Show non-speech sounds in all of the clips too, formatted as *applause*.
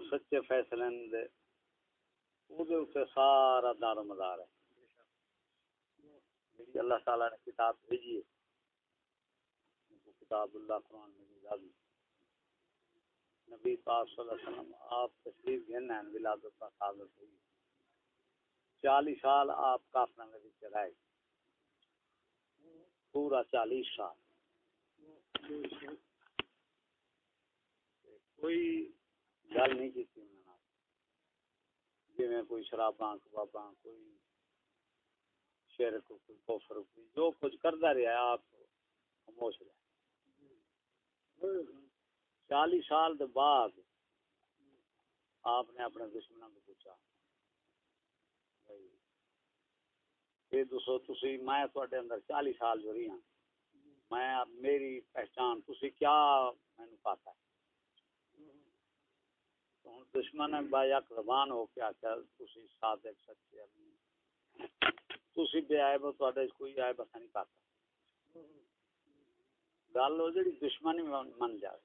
وہ سچے فیصلے دے اتنے سارا دار و مدار ہے۔ اللہ تعالی نے کتاب بھیجی ہے۔ کتاب اللہ قرآن میں نبی پاک صلی اللہ علیہ وسلم آپ تشریف گھن ہیں ولادت کا ثابت ہوئی۔ چالیس سال آپ کافر میں بھی رہے پورا چالیس سال۔ کوئی گل نہیں کی تھی انہوں نے جی میں کوئی شراباں کباباں کوئی شرک کوئی کوفر کوئی جو کچھ کرتا رہا آپ خاموش رہے۔ چالیس سال دے بعد آپ نے اپنے دشمنوں کو پوچھا۔ یہ دسو تسی، میں تھوڑے اندر چالیس سال جو رہی ہوں میں میری پہچان، تسی کیا مینو پاتا ہے؟ ہوں دشمن با یک زبان ہو کے آخیا تسی صادق سچے تسی بے آئے بو تھوڑے کوئی آئے بس نہیں پاتا۔ گل ہو جی دشمنی من جائے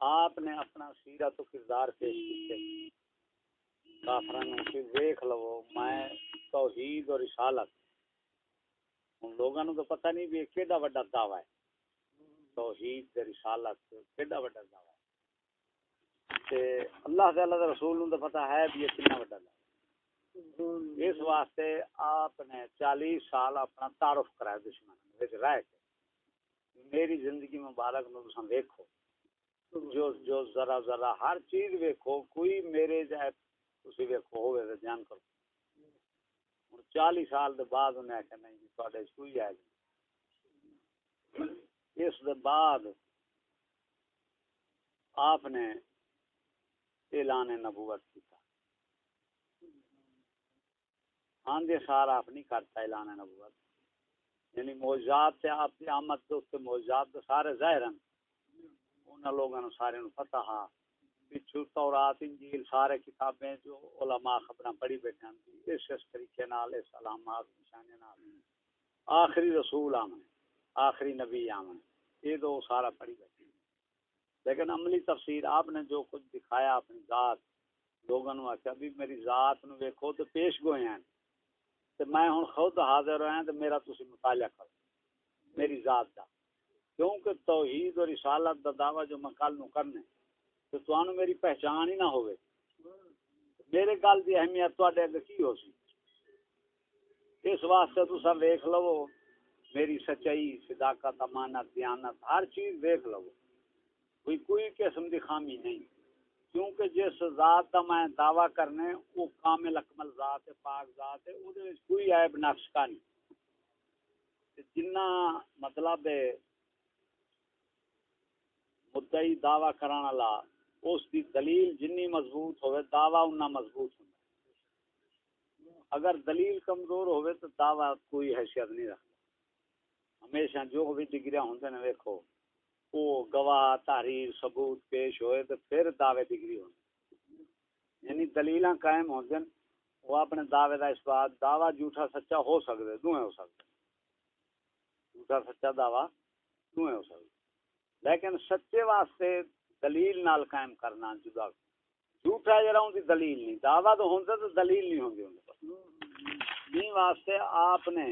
آپ نے اپنا سیرا تو کردار پیش کیتے۔ کافران کی ویکھ لو، میں توحید اور رسالت۔ ان لوگوں کو پتہ نہیں بھی کیڑا بڑا دعوی ہے۔ توحید تے رسالت کیڑا بڑا دعوی ہے؟ تے اللہ تعالی دے رسول نوں تو پتہ ہے بھی یہ کتنا بڑا دعوی اس واسطے آپ نے چالیس سال اپنا تعارف کرایا دشمن وچ رہ کے۔ میری زندگی مبارک نو تساں دیکھو جو جو ذرا ذرا ہر چیز ویکھو، کوئی میرے جائے تسی ویکھو ہوے تے جان کرو۔ ہن 40 سال دے بعد انہیں آکھیا، نہیں جی تواڈے کوئی ہے اس دے بعد آپ نے اعلان نبوت کیتا۔ آندے سارا آپ نہیں کرتا اعلان نبوت۔ یعنی موجزات سے آپ کی آمد تو موجزات سارے ظاہر ہیں انہاں لوگوں نے سارے نو پتہ ہاں پچھو تورات، انجیل، سارے کتابیں جو علماء خبراں پڑھی بیٹھے ہیں اس اس طریقے نال، اس علامات نشانے نال۔ آخری رسول آمن آخری نبی آمن یہ تو سارا پڑھی بیٹھے لیکن عملی تفسیر آپ نے جو کچھ دکھایا اپنی ذات لوگوں نے آخیا بھی میری ذات نو ویکھو تو پیش گوئے ہیں۔ تو میں ہوں خود حاضر ہوئے تو میرا تسی مطالعہ کرو، میری ذات کا کیونکہ توحید اور رسالت دا دعویٰ جو میں کل نو کرنے تو تو میری پہچان ہی نہ ہوئے۔ میرے گل دی اہمیت تو اگر کی ہو سی؟ اس واسطے تو سب دیکھ لو، میری سچائی، صداقت، امانت، دیانت، ہر چیز دیکھ لو۔ کوئی کوئی قسم دی خامی نہیں۔ کیونکہ جس ذات کا میں دعویٰ کرنے وہ کامل اکمل ذات ہے، پاک ذات ہے وہ کوئی عیب نقش کا نہیں۔ جنہ مطلب ہے، مدعی دعوی کران والا، اس دی دلیل جنی مضبوط ہوئے، دعوی انہا مضبوط ہوں۔ اگر دلیل کمزور ہوئے، تو دعوی کوئی حیثیت نہیں رکھتا۔ ہمیشہ جو بھی ڈگریاں ہوندے نے دیکھو وہ گواہ، تحریر، ثبوت، پیش ہوئے تو پھر دعوے ڈگری ہوندے۔ یعنی دلیلاں قائم ہوندے وہ اپنے دعوے دا اس بات دعوی جھوٹا سچا ہو سکتے دوئے ہو سکتے جھوٹا سچا دعوی دوئے ہو سکتے لیکن سچے واسطے دلیل نال قائم کرنا جدا۔ جھوٹا جڑا ہوں دلیل نہیں۔ دعویٰ تو ہوں تو دلیل نہیں ہوندی ہوں گی واسطے آپ نے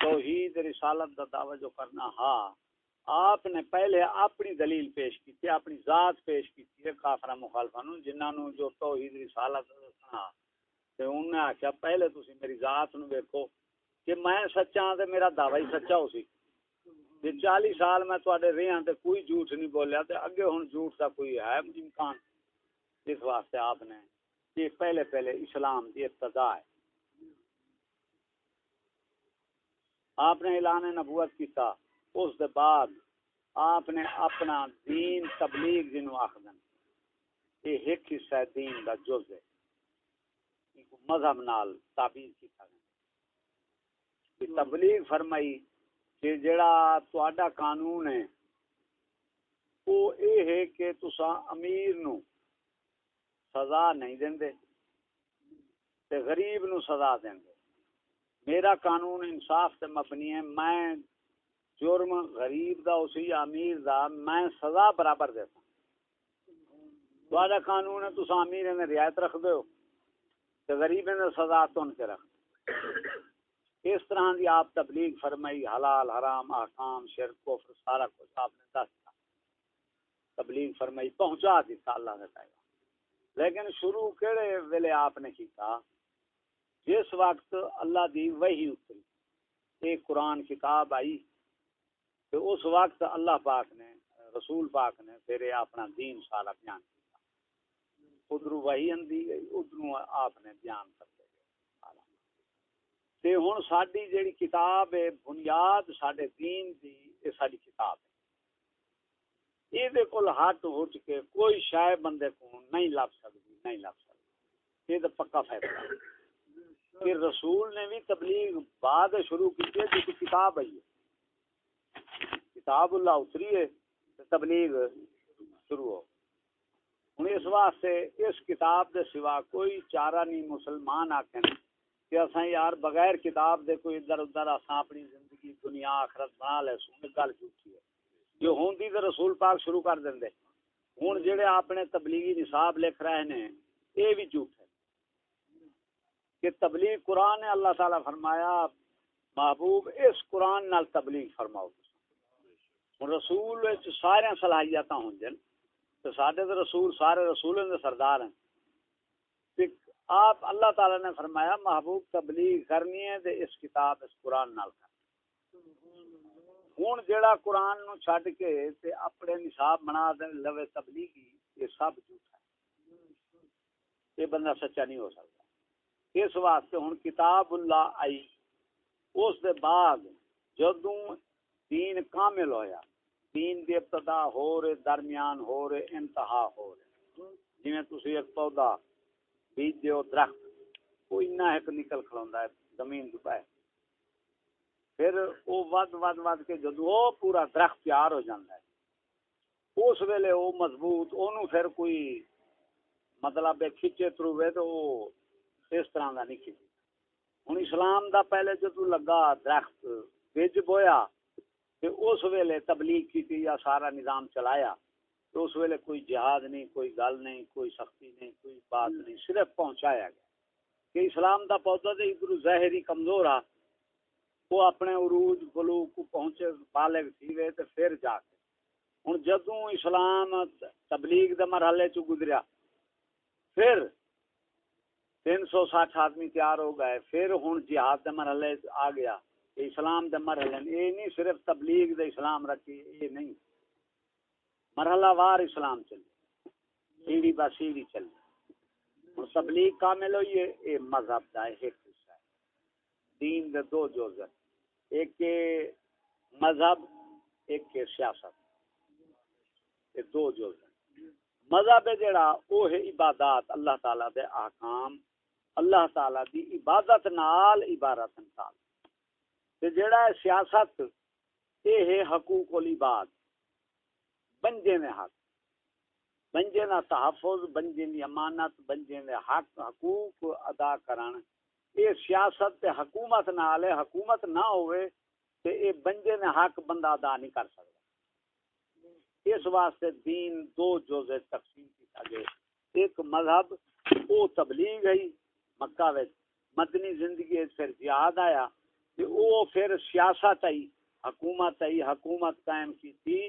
توحید، رسالت دا دعویٰ جو کرنا ہا آپ نے پہلے اپنی دلیل پیش کی تھی، اپنی ذات پیش کی تھی کافر مخالفان جنہوں جو توحید رسالت دسنا۔ تے انہوں نے آخیا پہلے تسی میری ذات نو دیکھو کہ میں سچا ہاں تے میرا دعویٰ ہی سچا ہو سی۔ جی چالی سال میں تھوڑے رہا تو کوئی جھوٹ نہیں بولیا تو اگے ہوں جھوٹ کا کوئی ہے امکان۔ اس واسطے آپ نے یہ پہلے پہلے اسلام کی ابتدا ہے۔ آپ نے اعلان نبوت کیتا، اس دے بعد آپ نے اپنا دین تبلیغ جنو آخد یہ ایک حصہ دین کا جز ہے۔ مذہب نال تعبیر کیتا گیا۔ تبلیغ فرمائی کہ جڑا تہاڈا قانون ہے وہ یہ ہے کہ تسا امیر نو سزا نہیں دیندے تے غریب نو سزا دیندے میرا قانون انصاف تے مبنی ہے، میں جرم غریب دا اسی امیر دا میں سزا برابر دیتا تھوڑا قانون ہے تو امیر نے رعایت رکھ دو تو غریب نے سزا تو ان کے رکھ۔ اس طرح دی آپ تبلیغ فرمائی، حلال، حرام احکام شرک، کفر، سارا کچھ آپ نے دس تبلیغ فرمائی، پہنچا دیتا اللہ نے کہا لیکن شروع کہڑے ویلے آپ نے کیتا؟ جس وقت اللہ دی وہی اتری، ایک قرآن کتاب آئی۔ تو اس وقت اللہ پاک نے، رسول پاک نے پھر اپنا دین سارا بیان کیا۔ ادھر وہی اندی گئی ادھر آپ نے بیان کر تے ہن ساڈی جیڑی کتاب ہے، بنیاد ساڈے دین دی، اے ساڈی کتاب ہے۔ یہ دے کول ہاتھ اٹھ کے کوئی شے بندے کو نہیں لب سکتی نہیں لب سکتی یہ تو پکا فیصلہ۔ کہ رسول نے بھی تبلیغ بعد شروع کی ہے جو کتاب ہے۔ کتاب اللہ اتری ہے تبلیغ شروع ہو۔ ہوں اس واسطے اس کتاب دے سوا کوئی چارہ نہیں مسلمان آکھیں کہ اساں یار بغیر کتاب دے کوئی ادھر ادھر اساں اپنی زندگی، دنیا، آخرت بنا لے سن گل جھوٹی ہے۔ جو ہوندی تے رسول پاک شروع کر دیندے ہن جڑے اپنے تبلیغی نصاب لکھ رہے ہیں اے بھی جھوٹ ہے۔ کہ تبلیغ قرآن نے اللہ تعالی فرمایا، محبوب اس قرآن نال تبلیغ فرماؤ۔ رسول سارے صلاحیت ہوں تو سارے رسول سارے رسول سردار ہیں آپ اللہ تعالی نے فرمایا، محبوب تبلیغ کرنی ہے دے اس کتاب، اس قرآن نال کر۔ ہوں جیڑا قرآن نو چھڈ کے تے اپنے نصاب بنا دے لوے تبلیغی، یہ سب جھوٹا ہے۔ یہ بندہ سچا نہیں ہو سکتا۔ اس واسطے ہوں کتاب اللہ آئی۔ اس دے بعد جدوں دین کامل ہویا۔ دین دی ابتدا ہو رہے، درمیان ہو رہے، انتہا ہو رہے۔ جی تسی ایک پودا بیج دیو، درخت وہ اتنا ایک نکل کھلوندا ہے، زمین تو پائے پھر وہ ود ود ود کے جدو وہ پورا درخت تیار ہو جاتا ہے، اس ویلے وہ مضبوط، اونوں پھر کوئی مطلب ہے، کھچے تروے تو وہ اس طرح دا نہیں کھچے۔ ہوں اسلام دا پہلے جدو لگا درخت بج بویا اس ویلے تبلیغ کی یا سارا نظام چلایا تو اس ویلے کوئی جہاد نہیں، کوئی گل نہیں، کوئی سختی نہیں، کوئی بات نہیں، صرف پہنچایا گیا۔ کہ اسلام دا پودا تو ادھر ظاہری کمزور آ، وہ اپنے عروج بلو کو پہنچے بالغ تھی وے تے پھر جا کے۔ ہوں جدوں اسلام تبلیغ دے مرحلے چ گزریا، پھر تین سو ساٹھ آدمی تیار ہو گئے، پھر ہوں جہاد دے مرحلے آ گیا۔ اسلام دے مرحلے یہ نہیں صرف تبلیغ دے اسلام رکھی، یہ نہیں۔ مرحلہ وار اسلام چلے۔ سیڑھی با سیڑھی چلے۔ اور تبلیغ کامل ہوئی ہے مذہب دا ایک حصہ ہے۔ دین دے دو جوز ایک کے مذہب، ایک کے سیاست۔ یہ دو جوز مذہب جڑا وہ ہے عبادات، اللہ تعالی دے احکام۔ اللہ تعالی دی عبادت نال عبارت نال تے جڑا ہے سیاست یہ ہے حقوق العباد بنجے نے حق۔ بنجے نا تحفظ بنجے دی امانت بنجے دے حق، حقوق ادا کرن۔ یہ سیاست تے حکومت نال ہے، حکومت نہ ہوئے تے اے بنجے نے حق بندہ ادا نہیں کر سکتا اس واسطے دین دو جزء تقسیم کیتا گیا۔ ایک مذہب، او تبلیغ ہے مکہ وچ۔ مدنی زندگی پھر جہاد آیا۔ وہ پھر سیاست آئی، حکومت آئی، حکومت قائم کی تھی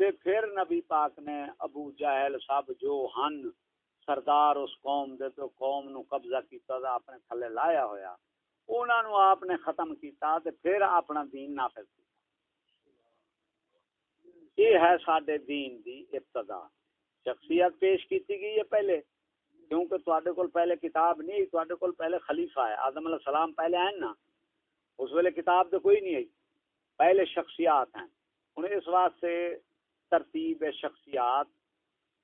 تے پھر نبی پاک نے ابو جہل سب جو ہن، سردار اس قوم دے تو قوم نو قبضہ کیتا دا اپنے تھلے لایا ہویا، انہاں نو آپ نے ختم کیتا تے پھر اپنا دین نافذ کیتا۔ یہ ہے ساڈے دین دی ابتدا۔ شخصیت پیش کیتی گئی ہے پہلے، کیونکہ تواڈے کول پہلے کتاب نہیں، تواڈے کول پہلے خلیفہ ہے، آدم علیہ السلام پہلے آئے نا۔ اس ویلے کتاب تو کوئی نہیں آئی۔ پہلے شخصیات ہیں۔ انہیں اس واسطے ترتیب شخصیات،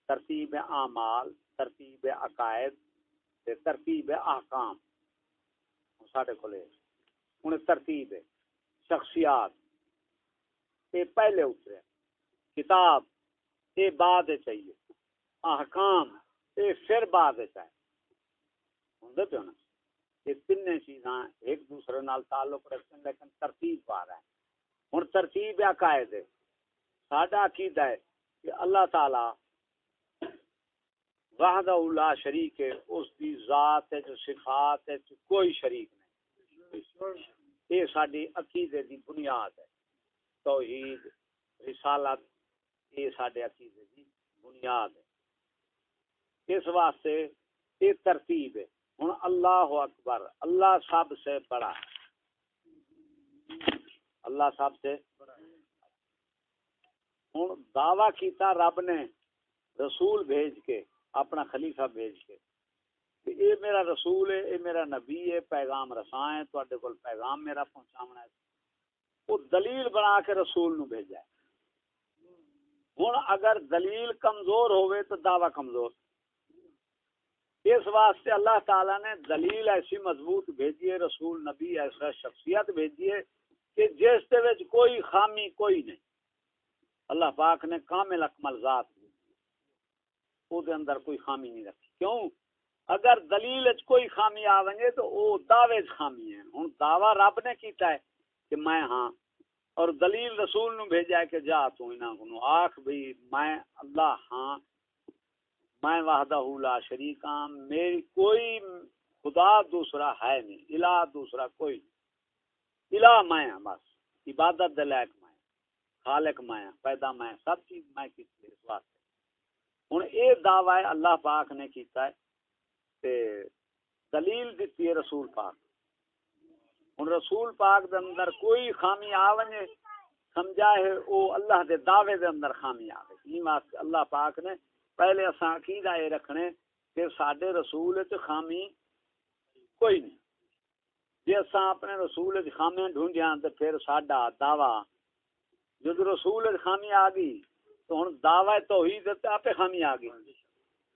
ترتیب اعمال، ترتیب عقائد ترتیب احکام۔ سارے کو انہیں ترتیب شخصیات۔ یہ پہلے اترے۔ کتاب یہ بعد چاہیے احکام یہ پھر بعد چاہیے ہوں پہ نا؟ یہ تین چیزاں ایک دوسرے نال تعلق رکھتے ہیں لیکن ترتیب پا رہا ہے ہوں ترتیب عقائد ہے۔ ساڈا عقیدہ ہے کہ اللہ تعالی وحدہ لا شریک ہے، اس دی ذات ہے صفات ہے کوئی شریک نہیں۔ یہ ساری عقیدے دی بنیاد ہے۔ توحید، رسالت، یہ سارے عقیدے دی بنیاد ہے۔ اس واسطے یہ ترتیب ہے۔ ہوں اللہ اکبر، اللہ سب سے بڑا۔ اللہ سب سے ہوں دعوی کیتا رب نے رسول بھیج کے، اپنا خلیفہ بھیج کے۔ اے میرا رسول ہے اے میرا نبی ہے پیغام رساں ہے تو کول پیغام میرا پہنچاونا ہے وہ دلیل بنا کے رسول نو بھیجا ہے ہوں اگر دلیل کمزور ہوئے تو دعوی کمزور۔ اس واسطے اللہ تعالی نے دلیل ایسی مضبوط بھیجی ہے، رسول، نبی، ایسا شخصیت بھیجی ہے کہ جس دے کوئی خامی کوئی نہیں۔ اللہ پاک نے کامل اکمل ذات او دے اندر کوئی خامی نہیں رکھی۔ کیوں؟ اگر دلیل کوئی خامی آویں گے تو او دعوے خامی ہے ہن دعوی رب نے کیتا ہے کہ میں ہاں۔ اور دلیل رسول نو بھیجا ہے کہ جا تو انہاں کو آکھ بھی میں اللہ ہاں۔ میں وحدہ لا شریک ہاں میری کوئی خدا دوسرا ہے نہیں، الہ دوسرا کوئی الہ میں ہاں بس، عبادت دلائق میں ہاں، خالق میں ہاں، پیدا میں ہاں، سب چیز میں کی اس واسطے۔ ہوں یہ دعوی اللہ پاک نے کیتا ہے، تے دلیل دیتی ہے رسول پاک۔ ہوں رسول پاک دے اندر کوئی خامی آ ونجے سمجھا ہے، او اللہ دے دعوے دے اندر خامی آوے۔ یہ واسطے اللہ پاک نے پہلے اساں عقیدہ یہ رکھنے کہ ساڈے رسول وچ خامی کوئی نہیں۔ جی اساں اپنے رسول وچ خامیاں ڈھونڈیاں تے پھر ساڈا دعوی جد رسول خامی آ گئی تو ہوں دعوی توحید آپ خامی آ گئی۔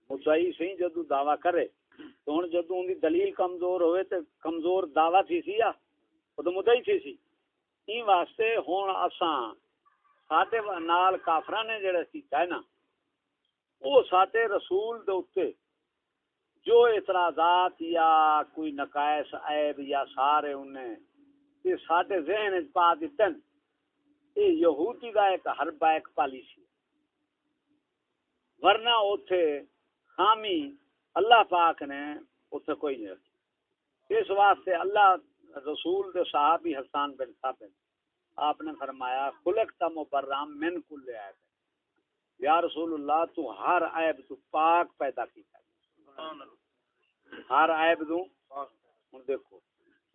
مچائی سی جدو دعوی کرے تو ہوں جدو ان دلیل کمزور ہوئے تو کمزور دعوی تھی سی یا وہ تو مدعی تھی سی۔ این واسطے ہوں اساں ساڈے نال کافراں نے جڑا کیتا ہے نا؟ وہ ساڈے رسول دے اوتے جو اعتراضات یا کوئی نقائص عیب یا سارے انہیں یہ ساڈے ذہن وچ پا دتن یہ یہودی کا ایک حربہ ایک پالیسی ورنہ اوتھے خامی اللہ پاک نے اوتھے کوئی نہیں رکھی اس واسطے اللہ رسول دے صحابی حسان بن ثابت، آپ نے فرمایا، خلق تا مبرام من کل عیب یا رسول اللہ، تو ہر عیب تو پاک پیدا کیتا ہر عیب دوں دیکھو،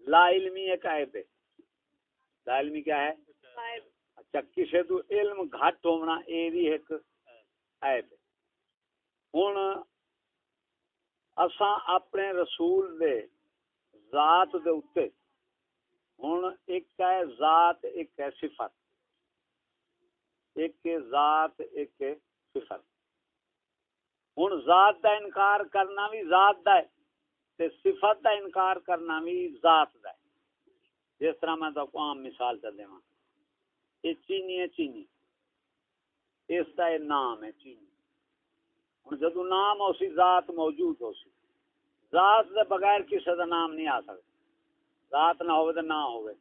لا علمی ایک عیب ہے۔ لا علمی کیا ہے؟ اچھا کسی تو علم گھٹ ہونا یہ بھی ایک عیب ہے۔ ہوں اساں اپنے رسول دے ذات دے اتے ہوں ایک ہے ذات، ایک ہے صفت۔ ایک ذات، ایک صفت۔ ہوں ذات دا انکار کرنا بھی ذات دا ہے تے صفت دا انکار کرنا بھی ذات دا ہے۔ جس طرح میں تو عام مثال چل دے یہ چینی ہے چینی۔ اس کا یہ نام ہے چینی۔ ہوں جدو نام ہو سی، ذات موجود ہو سی۔ ذات دے بغیر کسی کا نام نہیں آ سکتا۔ ذات نہ ہوئے تو نہ ہوئے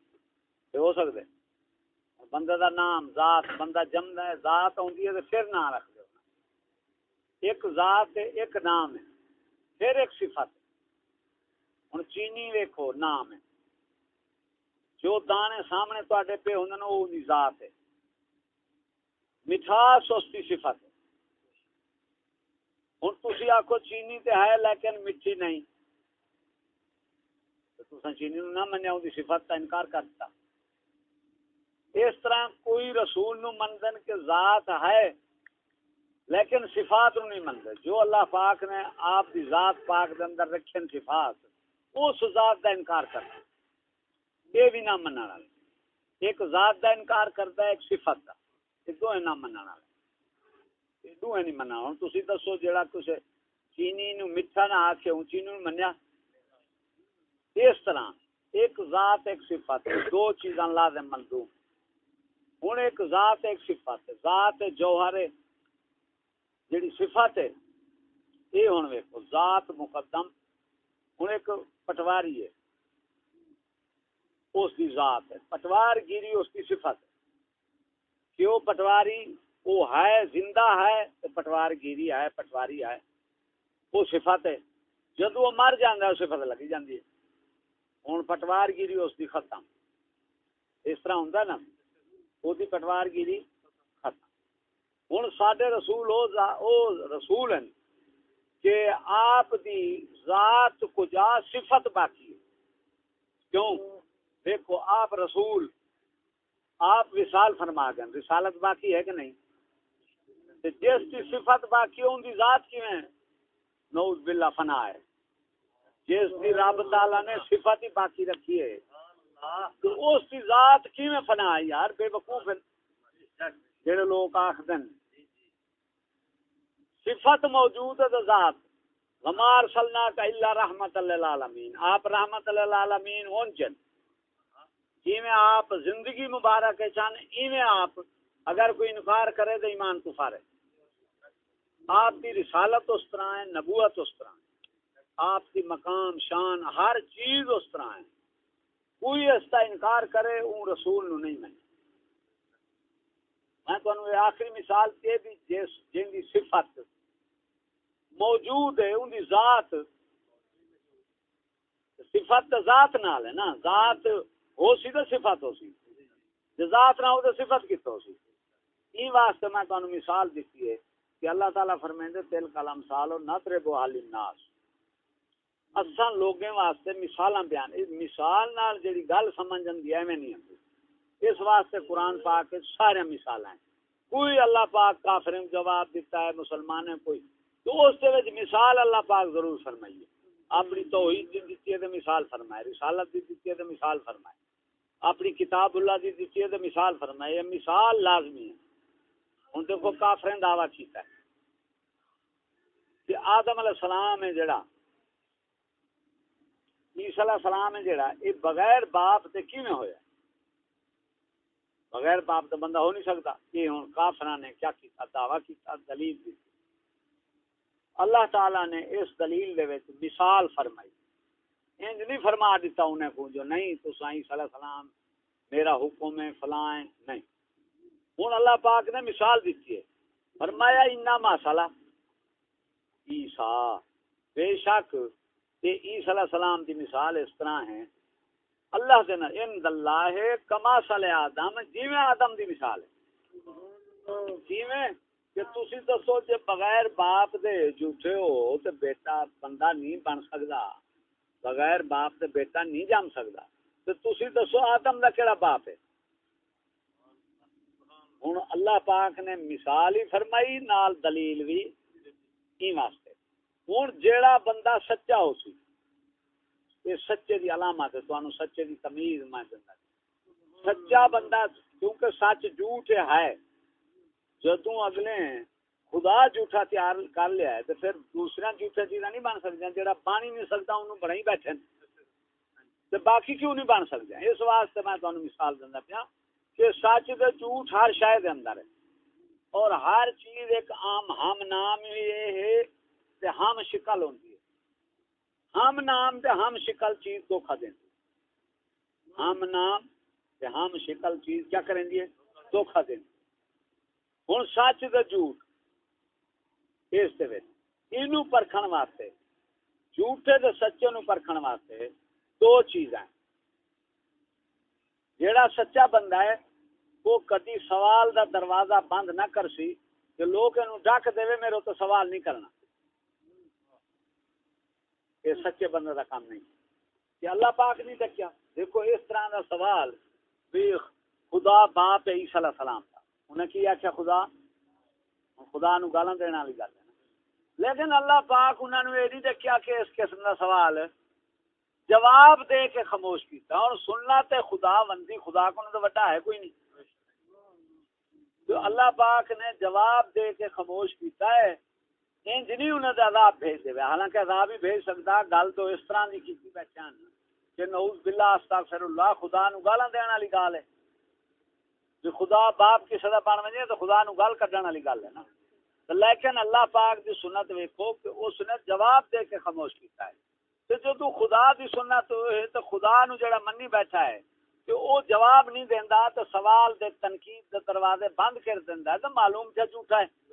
ہو سکتے بندے دا نام، ذات، بندہ جمد ہے، ذات ہوتی ہے تو پھر نہ رکھ دے ایک ذات ہے ایک نام ہے، پھر ایک صفت ہوں چینی ویکو نام ہے۔ جو دانے سامنے تے پہ ہوں وہ ذات ہے۔ مٹھاس اس کی صفت ہے۔ ہوں تھی آخو چینی تے ہے، لیکن میٹھی نہیں۔ تو چینی نہ منیا ان صفت کا انکار کرتا اس طرح کوئی رسول نو مندن کے ذات ہے، لیکن صفات نو نہیں مندے جو اللہ پاک نے آپ دی ذات پاک دے اندر رکھن صفات، اس ذات کا انکار کرتا یہ بھی نہ منع والا ایک ذات دا انکار کرتا ہے، ایک صفت دا۔ یہ دو نہ منع والا یہ دو نہیں منع ہوں تسی دسو جڑا کچھ چینی نو میٹھا نہ آکھے ہوں چینی نو منیا۔ اس طرح ایک ذات، ایک صفت، دو چیزاں لازم مندوب۔ ہوں ایک ذات ایک صفت ذات جوہر جڑی صفت ہے یہ ہوں ویکو ذات مقدم۔ ہوں ایک پٹواری ہے۔ اس کی ذات ہے۔ پٹوار گیری اس کی صفت ہے۔ کیوں پٹواری؟ وہ ہے، زندہ ہے تو پٹوار گیری ہے، پٹواری ہے۔ وہ صفت ہے۔ جدو وہ مر جانا ہے صفت لگی جاتی ہے۔ ہوں پٹوار گیری اس کی ختم۔ اس طرح ہوں نا۔ وہ پٹوار گیری، ختم۔ ہوں سڈے رسول او رسول ہیں کہ آپ دی ذات کجا صفت باقی ہے۔ کیوں؟ دیکھو، آپ رسول، آپ وصال فرما گئے رسالت باقی ہے کہ نہیں؟ جس کی صفت باقی ہے، ان کی ذات کی ہے؟ نوز باللہ، فنا ہے۔ جس کی رب تعالی نے صفت ہی باقی رکھی ہے۔ تو اس کی ذات کی میں فنا ہے یار؟ بے وقوف جڑے لوگ آخر صفت موجود ہے ذات۔ ہمار سلنا کا اللہ رحمت للعالمین آپ رحمت للعالمین ہونچن جی میں آپ زندگی مبارک ہے چاہنے میں آپ اگر کوئی انکار کرے تو ایمان کفار ہے آپ کی رسالت اس طرح ہے، نبوت اس طرح ہے۔ آپ کی مقام، شان، ہر چیز اس طرح ہے۔ کوئی اس کا انکار کرے، اون رسول نو نہیں میں میں تو آخری مثال تے بھی جس جن کی صفت موجود ہے ان کی ذات۔ صفت ذات نال ہے نا۔ ذات ہو سی تو صفت ہو سی۔ ذات نہ ہو تو صفت کت ہو سی۔ این واسطے میں تمہیں مثال دیتی ہے کہ اللہ تعالیٰ فرمائیں تل کلم سالو نہ ترے بو حال الناس۔ اساں لوگیں واسطے مثالاں بیان مثال نال جڑی گل سمجھن دی ایویں نہیں ہوندی اس واسطے قرآن پاک کے سارے مثال ہیں۔ کوئی اللہ پاک کافر جواب دیتا ہے مسلمان ہے کوئی۔ تو اس دے وچ مثال اللہ پاک ضرور فرمائیے۔ اپنی توحید دی دتی ہے تے مثال فرمائے، رسالت دی دتی ہے تے مثال فرمائے۔ اپنی کتاب اللہ دی دتی ہے تے مثال فرمائے، یہ مثال لازمی ہے۔ ہن دیکھو کافریں دعویٰ کیتا ہے۔ کہ آدم علیہ السلام ہے جڑا عیسی علیہ السلام ہے جڑا یہ بغیر باپ تے کیویں ہویا؟ بغیر باپ تو بندہ ہو نہیں سکتا۔ یہ ہوں کافر نے کیا کیتا، دعویٰ کیتا، دلیل دی۔ اللہ تعالی نے اس دلیل دے وچ مثال فرمائی۔ انج نہیں فرما دیتا انہیں کو جو، نہیں تو سائیں صلی اللہ علیہ وسلم میرا حکم ہے فلاں، نہیں۔ ہوں اللہ پاک نے مثال دیتی ہے۔ فرمایا انا مسالہ عیسا بے شک یہ عیسی علیہ السلام کی مثال اس طرح ہے۔ اللہ سے نہ ان اللہ کما سل آدم جی میں آدم دی مثال ہے۔ جی میں کہ تسی دسو جے بغیر باپ دے جھوٹے ہو تے بیٹا بندہ نہیں بن سکدا۔ بغیر باپ دے بیٹا نہیں جم سکدا۔ تے تسی دسو آدم دا کیڑا باپ ہے۔ ہن اللہ پاک نے مثال ہی فرمائی، نال دلیل بھی کی واسطے۔ ہن جیڑا بندہ سچا ہو سی یہ سچے دی علامت ہے تانوں سچے دی تمیز میں دیندا سچا بندہ کیونکہ سچ جھوٹ ہے جدو اگلے خدا جھوٹا تیار کر لیا ہے تو پھر دوسرا جھوٹا چیزاں نہیں بن سکتا جہاں بن ہی نہیں سکتا انہوں بڑا ہی بیٹھے تو باقی کیوں نہیں بن سکتے اس واسطے میں تمہیں مثال دینا پیا کہ سچ دے جھوٹ ہر شاید اندر ہے اور ہر چیز ایک عام ہم نام یہ ہے تے ہم شکل ہوتی ہے۔ ہم نام تے ہم شکل چیز دھوکھا دیں ہم نام تے ہم شکل چیز کیا کریں گے دھوکھا دیں ہوں سچ تو جھوٹ۔ اس پرکھن واسطے، جھوٹے تو سچے نو پرکھن واسطے دو چیزاں۔ جیڑا سچا بندہ ہے وہ کدی سوال دا دروازہ بند نہ کر سی کہ لوگ ڈک دے میرے تو سوال نہیں کرنا۔ یہ سچے بندے دا کام نہیں۔ کہ اللہ پاک نہیں ڈکیا دیکھو اس طرح دا سوال بھی خدا باپ عیسی علیہ السلام تھا انہیں کی آخیا خدا؟ خدا نو گالا دینا والی گل ہے لیکن اللہ پاک انہوں نے یہ نہیں دیکھا کہ اس قسم کا سوال جواب دے کے خاموش کیتا اور سننا تے خدا بندی خدا کو تو وڈا ہے، کوئی نہیں۔ تو اللہ پاک نے جواب دے کے خاموش کیتا ہے انج نہیں انہیں عذاب بھیج دے حالانکہ عذاب ہی بھیج سکتا گل تو اس طرح کی کی بیٹھے کہ نعوذ باللہ، استغفر اللہ، خدا نو گالا دینا والی گال ہے۔ جو خدا باپ کی سزا بن وجے تو خدا نو گل کڈن والی گل ہے نا۔ لیکن اللہ پاک دی سنت ویکھو کہ اس نے جواب دے کے خاموش کیتا ہے۔ تے جو تو خدا دی سنت ہے، تو خدا نو جڑا منی بیٹھا ہے، کہ او جواب نہیں دیندا، تو سوال دے تنقید دے دروازے بند کر دیندا ہے، تو معلوم تے جھوٹا ہے۔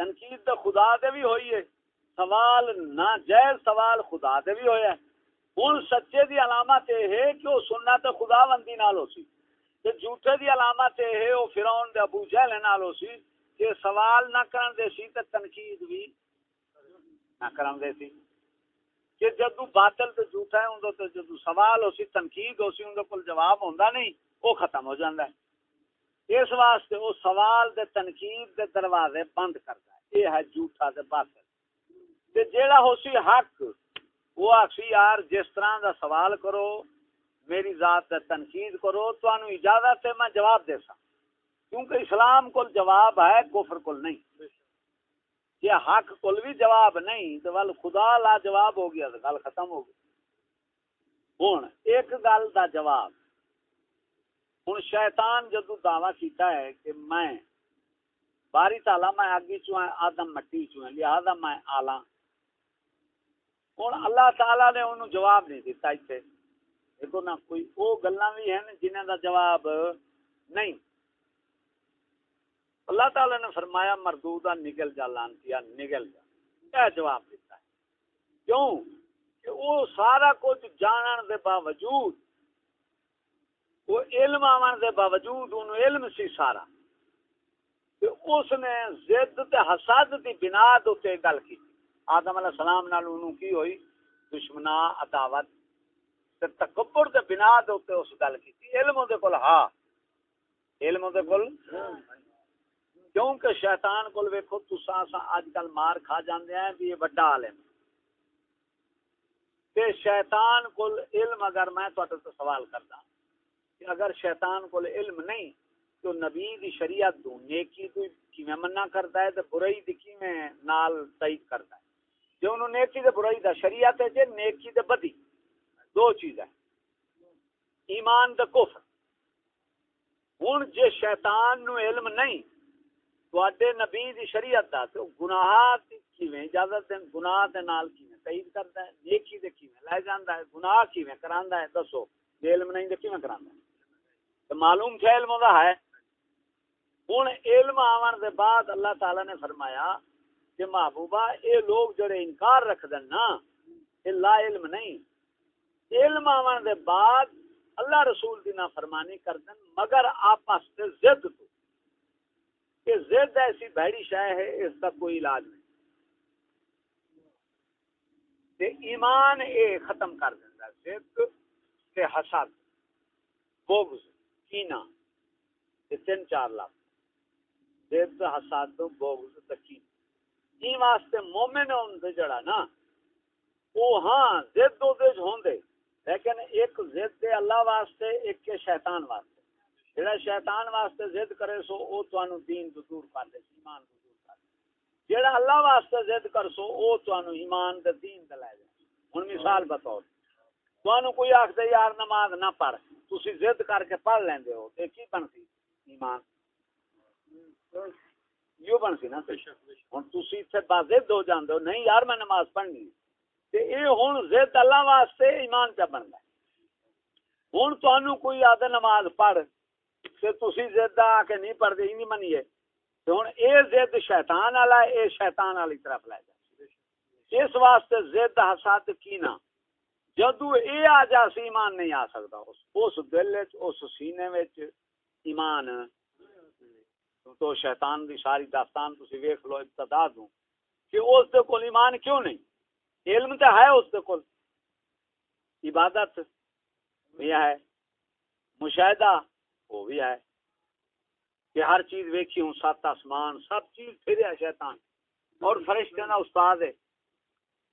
تنقید تو خدا دے بھی ہوئی ہے۔ سوال نہ جائز سوال خدا دے بھی ہویا ہے ہوں سچے دی علامت یہ ہے کہ وہ سننا تو خدا بندی نال ہو سی۔ تے جھوٹے دی علامت یہ ہے وہ فرعون دے ابو جہل نال ہو سی۔ کہ سوال نہ کرن دے سی تے تنقید بھی نہ کرن دے سی۔ کہ جدو باطل تے جھوٹا ہے، اون تے جدو سوال ہو سی، تنقید ہو سی، اون کول جواب ہوندا نہیں وہ ختم ہو جاندا ہے۔ اس واسطے وہ سوال دے تنقید دے دروازے بند کردا یہ ہے جھوٹا تے باطل۔ تے جیڑا ہو سی حق وہ آخسی یار جس طرح دا سوال کرو، میری ذات دا تنقید کرو تو انو اجازت ہے میں جواب دے سا کیونکہ اسلام کو جواب ہے، کفر کو نہیں۔ یہ حق کو بھی جواب نہیں تو ول خدا لا جواب ہو گیا گل ختم ہو گئی۔ ہوں ایک گل دا جواب۔ ہوں شیطان جدو دعوی کیتا ہے کہ میں باری تالا میں آگی چو آدم مٹی چو لہذا میں آلہ۔ ہوں اللہ تعالی نے انہوں جواب نہیں دیتا اتنے دیکھو نا، کوئی وہ گلا بھی ہیں جنہوں کا جواب نہیں۔ اللہ تعالی نے فرمایا، مردودہ نگل جا لانتیا نگل جا۔ کیا جواب دیتا ہے؟ کیوں؟ کہ وہ سارا کچھ جانن دے باوجود، وہ علم آن دے باوجود، انہوں علم سی سارا۔ اس نے زد تے حسد دی بنا دے گل کی۔ آدم علیہ السلام نال انہوں کی ہوئی؟ دشمنا عداوت تے تکبر دے بنا دے اس گل کیتی علم دے کول ہاں۔ علم دے کول کیونکہ شیطان کول ویکھو تساں سا اج کل مار کھا جاندے ہیں بھی یہ بڑا عالم۔ تے شیطان کول علم اگر میں تو سوال کردا کہ اگر شیطان کول علم نہیں تو نبی دی شریعت دو نیکی تو کیویں منع کردا ہے تے برائی دی کیویں نال تائید کردا ہے؟ جو انہوں نیکی دے برائی دا شریعت ہے، جے نیکی دے بدی۔ دو چیز ہے ایمان دے کفر۔ ہن جے شیطان نو علم نہیں، تواڈے نبی دی شریعت دا تو گناہ کیویں اجازت دین، گناہ دے نال کیویں تائید کردا ہے، نیکی دے کیویں لے جاندا ہے، گناہ کیویں کراندا ہے، دسو علم نہیں تے کیویں کراندا ہے؟ معلوم ہے علم ہے؟ ہن علم آون دے بعد اللہ تعالی نے فرمایا کہ محبوبہ، اے لوگ جڑے انکار رکھ دن نا، اے لا علم نہیں۔ علم آوان دے بعد اللہ رسول دی فرمانی کر دن، مگر آپس سے زد تو۔ کہ زد ایسی بھڑی شاہ ہے، اس کا کوئی علاج نہیں۔ تے ایمان اے ختم کر دن زد تے حسد، بغض کینا تے تین چار لاکھ۔ زد حسد بغض تے کینا جی واسطے مومن ہوندے جڑا نا، او ہاں زد دو دے ہوندے لیکن ایک زد دے اللہ واسطے، ایک کے شیطان واسطے۔ جڑا شیطان واسطے زد کرے سو، او توانو دین تو دور کر دے، ایمان تو دور کر دے۔ جڑا اللہ واسطے زد کر سو، او توانو ایمان تے دین تے لے جائے ہن مثال بتاؤ توانو کوئی آکھ دے یار نماز نہ پڑھ، تسی زد کر کے پڑھ لیندے ہو، تے کی بنتی؟ ایمان۔ یو بن سی نا ہوں تھی اتنے بازد ہو جاندے ہو۔ نہیں یار میں نماز پڑھنی تے اے ہوں زد اللہ واسطے ایمان چا بنتا ہوں تہن کوئی آدھے نماز پڑھ تے تسی زد آ کے نہیں پڑھتے ہی نہیں منیے۔ ہوں اے زد شیطان والا اے شیطان والی طرف لے جائے اس واسطے زد حسد کی نا؟ جدو اے آ جا سی ایمان نہیں آ سکتا اس دل اس سینے ایمان تو شیطان دی ساری داستان تسی ویکھ لو، ابتدا دوں۔ کہ اس دے کول ایمان کیوں نہیں؟ علم تے ہے اس دے کول۔ عبادت بھی ہے، مشاہدہ وہ بھی ہے۔ کہ ہر چیز ویکھی ہوں، سات آسمان، سب چیز پھر ہے شیطان۔ اور فرشتے نا استاد ہے۔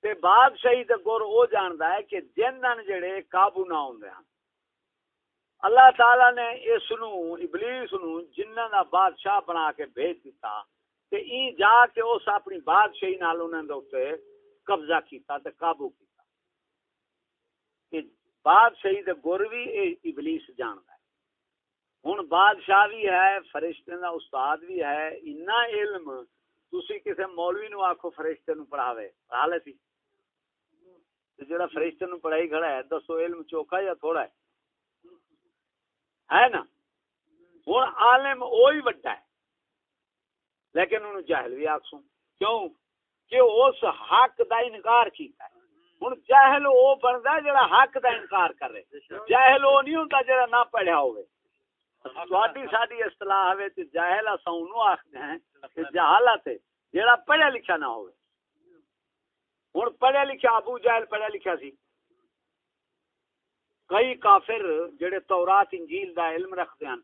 تے بادشاہی تے گور او جاندا ہے کہ جنن جڑے قابو نہ ہوندے ہیں اللہ تعالی نے اس نو، ابلیس نو جنہ دا بادشاہ بنا کے بھیج دیتا تے ای جا کے اس اپنی بادشاہی نال انہاں دے اوتے قبضہ کیتا تے قابو کیتا۔ کہ بادشاہی دے گر وی اے ابلیس جاندا ہے۔ ہن بادشاہ بھی ہے، فرشتے دا استاد بھی ہے اتنا علم تسی کسے مولوی نو آکھو فرشتے نو پڑھاوے، پڑھا لیتی جڑا فرشتے نو پڑھائی کھڑا ہے، دسو علم چوکا یا تھوڑا ہے؟ ہے نا؟ ہوں عالم وہی وڈا ہے۔ لیکن انہوں جاہل بھی آخسوں کیوں؟ کہ اس حق دا انکار کیتا ہے۔ ہن جاہل او بندا ہے جڑا حق دا انکار کرے جاہل او نہیں ہوندا جڑا نہ پڑھیا ہوئے تہاڈی ساڈی اصطلاح ہوے تے جاہل اساں اونوں آکھدے ہیں کہ جہالت ہے جڑا پڑھیا لکھیا نہ ہوئے ہن پڑھیا لکھیا، ابو جہل پڑھیا لکھیا سی۔ کئی کافر جڑے تورات، انجیل دا علم رکھتے ہیں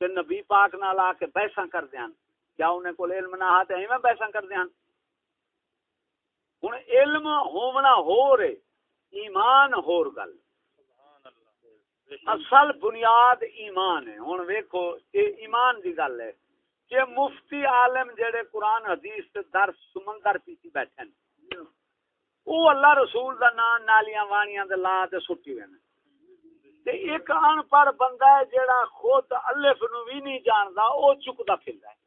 تے نبی پاک نال آ کے بحثاں کردے ہیں کیا انہیں کو علم نہ ہاتھ ایویں بحثاں کردے ہیں ہن علم ہونا ہو رے ایمان ہور گل۔ اصل بنیاد ایمان ہے۔ ہن ویکھو، یہ ایمان دی گل ہے کہ مفتی عالم جڑے قرآن، حدیث تے درس، سمندر پیچھے بیٹھے ہیں او اللہ رسول دا نام نالیاں، وانیاں دے لا تے سٹی ہوئے تے ایک ان پڑھ بندہ ہے جیڑا خود الف نو بھی نہیں جاندا او چکدا پھردا ہے۔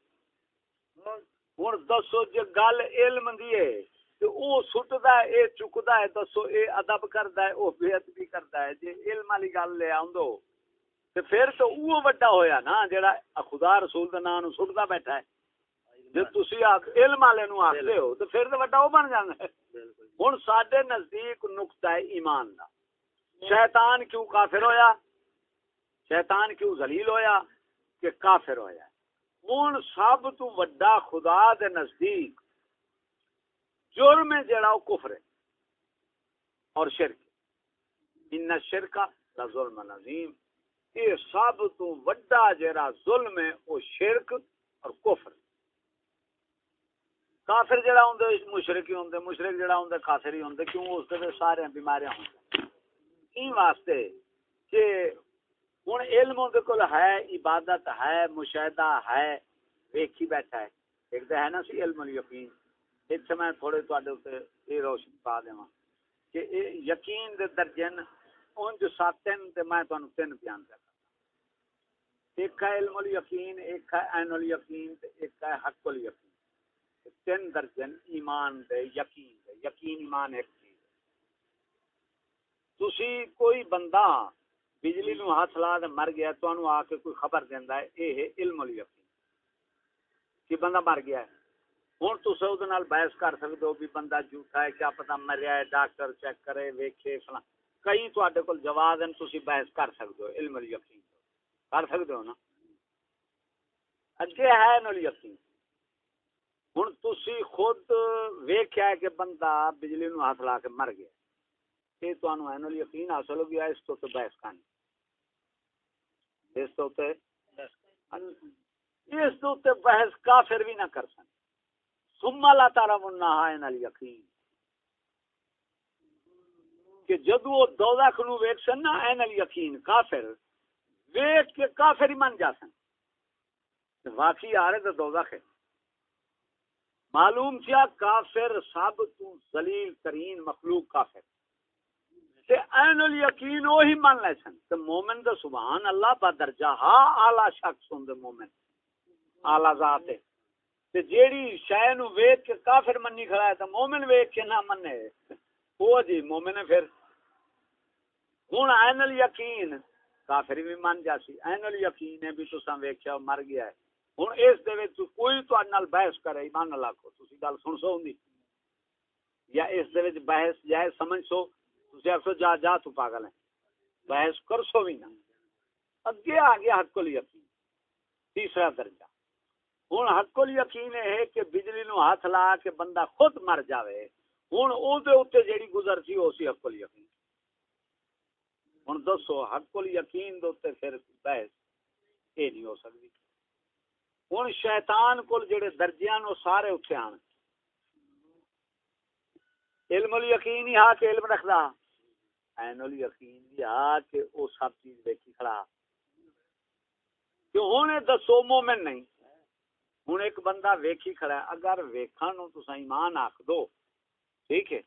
ہن دسو جے گل علم دی ہے تے او سٹدا ہے اے چکدا ہے دسو اے ادب کردا ہے او بے ادبی کردا ہے۔ جے علم والی گل لے آوندو تے پھر تو او وڈا ہویا نا جیڑا خدا رسول دے نام نو سٹدا بیٹھا ہے۔ جے تسی علم والے نو آکھدے ہو تے پھر تے وڈا او بن جاندا ہے۔ ہن ساڈے نزدیک نقطہ ہے ایمان دا۔ شیطان کیوں کافر ہویا؟ شیطان کیوں ذلیل ہویا کہ کافر ہویا؟ ہوں سب تو وڈا خدا دے نزدیک جرم جڑا وہ کفر ہے اور شرک ان شرکا دا ظلم نظیم یہ سب تو وڈا جڑا ظلم ہے وہ شرک اور کفر کافر جڑا ہوندے مشرک ہی ہوندے مشرک جڑا ہوندے کافر ہی ہوندے کیوں؟ اس دے سارے بیماریاں ہوں ہوندے واسطے کہ ہوں علم کول ہے، عبادت ہے، مشاہدہ ہے، ویکھی بیٹھا ہے۔ ایک تو ہے نا سی علم یقین اتنے میں تھوڑے تے یہ روشنی پا دوا کہ یقین دے درجن انج ساتن تے میں تانوں تین بیان کرتا ایک ہے علم یقین ایک ہے عین الیقین ایک ہے حق الیقین۔ تین درجن ایمان دے، یقین دے۔ یقین ایمان ایک تسی کوئی بندہ بجلی نو ہاتھ لا دے مر گیا تو انو آ کے کوئی خبر دیندا ہے، اے ہے علم الیقین کہ بندہ مر گیا ہے۔ ہن تسے اودے نال بحث کر سکدے ہو بھی بندہ جھوٹا ہے، کیا پتہ مریا ہے، ڈاکٹر چیک کرے، ویکھے، فلاں۔ کئی تواڈے کول جواز ہیں تسی بحث کر سکدے ہو علم الیقین کر سکدے ہو نا۔ اگے ہے نو الیقین ہن تسی خود ویکھیا ہے کہ بندہ بجلی نو ہاتھ لا کے مر گیا۔ یہ تو انو یقین حاصل ہو گیا، اس تو بحث کانی اس تو اس تو بحث کافر بھی نہ کر سن۔ ثم لا ترى منها ان الیقین کہ جدو دوزخ نو ویکھ سن نا این الیقین کافر ویکھ کے کافر ہی من جا سن۔ واقعی آ رہے تو دوزخ ہے معلوم کیا کافر سب تو ذلیل ترین مخلوق کافر۔ تے عین الیقین وہی من لے سن۔ تے مومن دا سبحان اللہ با درجہ ہا اعلی شخص ہوندے مومن۔ اعلی ذات ہے۔ تے جیڑی شے نو ویکھ کے کافر مننی کھڑا ہے تے مومن ویکھ کے نہ منے او جی مومن ہے پھر۔ ہن عین الیقین، کافر بھی من جاسی عین الیقین ہے بھی تساں ویکھیا مر گیا ہے۔ ہن اس دے وچ کوئی تو نال بحث کرے، ایمان اللہ کو تسی گل سن سو ہوندی یا اس دے وچ بحث جائے سمجھ سو؟ تسی آخو جا جا، تو پاگل ہے بحث کر سو بھی نہ۔ اگے آ گیا حق یقین۔ تیسرا درجہ۔ ہوں حق یقین ہے کہ بجلی نو ہاتھ لا کے بندہ خود مر جاوے۔ ہوں او دے اوتے جیڑی گزر سی او سی حق یقین۔ ہوں دسو، حق یقین دے اوتے پھر بحث اے نہیں ہو سکتی ہوں شیطان کول جڑے درجیاں نو سارے اٹھے آن۔ علم الیقین ہی ہا کے علم رکھدا۔ این یقین دیا کہ او سب چیز دیکھی کھڑا۔ کہ ہونے دسو مومن نہیں؟ ہوں ایک بندہ ویکھی کھڑا ہے۔ اگر ویکھن نو تسا ایمان آکھ دو، ٹھیک ہے؟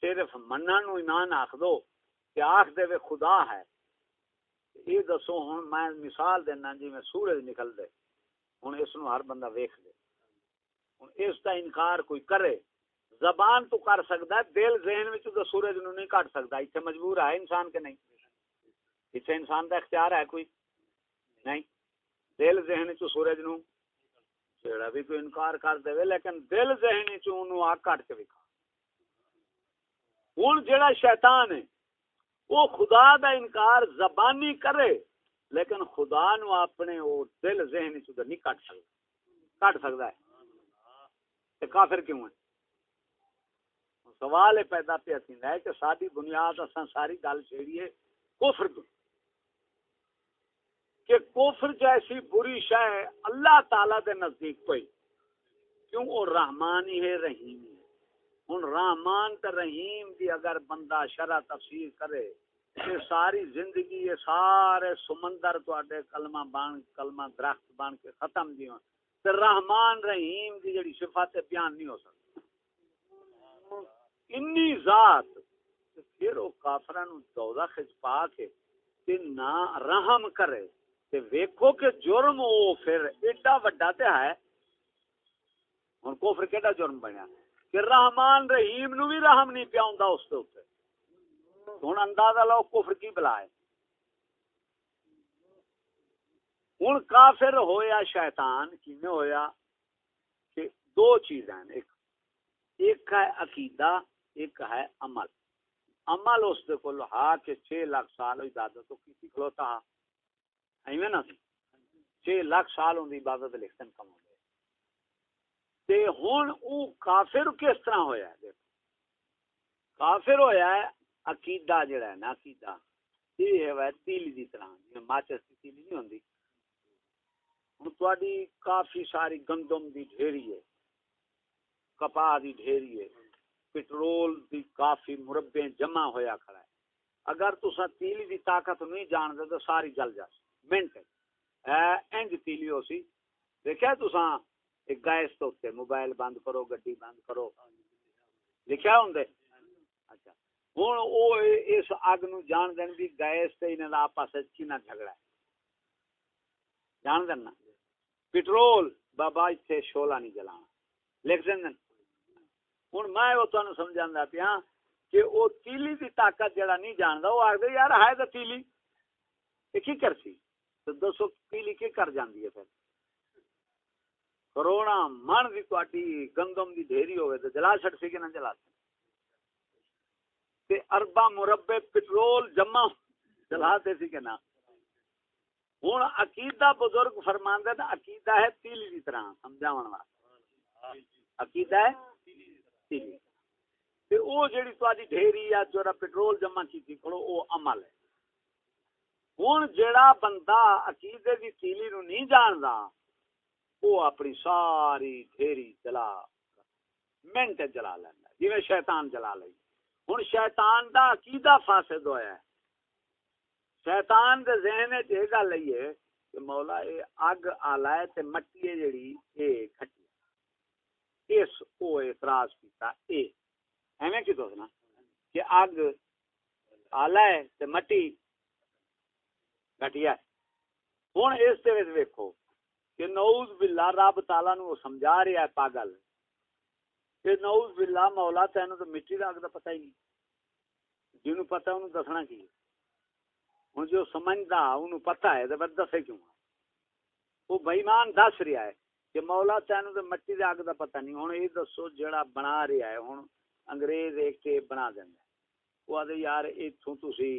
صرف منن نو ایمان آکھ دو کہ آکھ دے وے خدا ہے۔ یہ دسو ہوں میں مثال دینا جی میں سورج نکل دے۔ ہوں اس نو ہر بندہ ویکھ دے ہوں اس کا انکار کوئی کرے۔ زبان تو کر سکتا ہے، دل، ذہن میں تو سورج نو نہیں کٹ سکتا۔ اتنے مجبور ہے انسان کے نہیں؟ اتنے انسان کا اختیار ہے کوئی؟ نہیں۔ دل، ذہن چ سورج نو جڑا بھی کوئی انکار کر دے لیکن دل ذہنی چ اونوں آ کٹ کے وکھا ہن جڑا شیطان ہے وہ خدا دا انکار زبانی کرے، لیکن خدا نو اپنے او دل ذہنی چ نہیں کٹ سکدا کٹ سکدا ہے۔ کافر کیوں ہے سوال پیدا پہ تھیندا ہے کہ ساری بنیاد اساں ساری گل چھیڑی ہے کفر تو کہ کفر جیسی بری شے اللہ تعالی دے نزدیک کوئی کیوں؟ وہ رحمان ہی ہے، رحیم ہے۔ ہن رحمان تے رحیم دی اگر بندہ شرع تفسیر کرے کہ ساری زندگی یہ سارے سمندر تواڈے کلمہ بان، کلمہ درخت بان کے ختم دیون تے رحمان، رحیم دی جڑی صفات بیان نہیں ہو سکتی۔ انی ذات پھر وہ کافراں نو دوزخ وچ پا کے تے نہ رحم کرے تے ویکھو کہ جرم او پھر ایڈا وڈا تے ہے۔ ہن کفر کیڑا جرم بنیا؟ کہ رحمان رحیم نو بھی رحم نہیں پیا ہوندا اس تے اوپر۔ ہن اندازہ لو کفر کی بلا ہے۔ ہن کافر ہویا شیطان، کیویں ہویا؟ کہ دو چیزیں ایک ایک ہے عقیدہ ایک ہے عمل۔ عمل اس دے کول ہا کہ 6 لاکھ سال عبادت تو کسی کھلوتا ہا ایویں نہ چھ لاکھ سال ہوں عبادت لکھتن کم ہو تے ہن او کافر کس طرح ہویا ہے؟ دیکھو۔ کافر ہویا ہے، عقیدہ جڑا ہے نا، عقیدہ۔ یہ ہے وہ تیلی دی طرح جی ماچس دی تیلی نہیں ہوندی۔ ہن تواڈی کافی ساری گندم دی ڈھیری ہے، کپاہ دی ڈھیری ہے۔ پٹرول دی کافی مربے جمع ہویا کھڑا ہے۔ اگر تسا تیلی دی طاقت نہیں جان دے تو ساری جل جاسی منٹ انج تیلی ہو سی۔ دیکھا تسا ایک گیس تو تے موبائل بند کرو، گڈی بند کرو۔ لکھیا ہوں اچھا۔ ہوں او اس اگ نو جان دین بھی گیس تے انہاں دا آپس وچ کنا جھگڑا ہے؟ جان دین نا؟ پٹرول بابا ایتھے شولا نہیں جلانا۔ لکھ دین۔ ہوں میں وہ تانوں سمجھاندا پیا کہ او تیلی دی طاقت جڑا نہیں جاندا او آکھدے یار ہے تے تیلی یہ کی کرسی تو دسو پیلی کے کر جاندی ہے پھر کروڑا من دی تواڈی گندم دی ڈھیری ہوے تے جلا چھڑ سی کہ نہ جلا تے اربا مربع پٹرول جمع جلا دے سی کہ نہ ہن عقیدہ بزرگ فرماندے نا عقیدہ ہے تیلی دی طرح سمجھاون والا عقیدہ ہے تے او جڑی تواڈی ڈھیری یا جوڑا پٹرول جمع کیتی کھڑو او عمل ہے۔ ہوں جڑا بندہ عقیدے دی تیلی نو نہیں جاندا وہ اپنی ساری ڈھیری جلا منٹ جلا لینا جی شیطان جلا لئی۔ ہوں شیطان دا عقیدہ فاسد ہویا ہے۔ شیطان دے ذہن وچ یہ گل لئی ہے کہ مولا، اے اگ آلا ہے تے مٹی ہے جڑی اے کھٹی اس او اعتراض کیتا اے۔ ایویں کی دوسنا کہ اگ آلا ہے تے مٹی گٹیا ہوں اس ویکو کہ نوز بلا رب تالا نو سمجھا رہا ہے پاگل۔ کہ نوز بلا مولا تین تو مٹی کا اگ کا پتا ہی نہیں۔ جنو پتا انہوں دسنا کی ہوں جو سمجھتا انہوں پتا ہے تو دسے کیوں وہ بئیمان دس رہا ہے۔ کہ مولا تین تو مٹی کا اگ کا پتا نہیں ہوں یہ دسو جڑا بنا رہا ہے ہوں انگریز ایک کے بنا دینا وہ آدھے یار اتوں تھی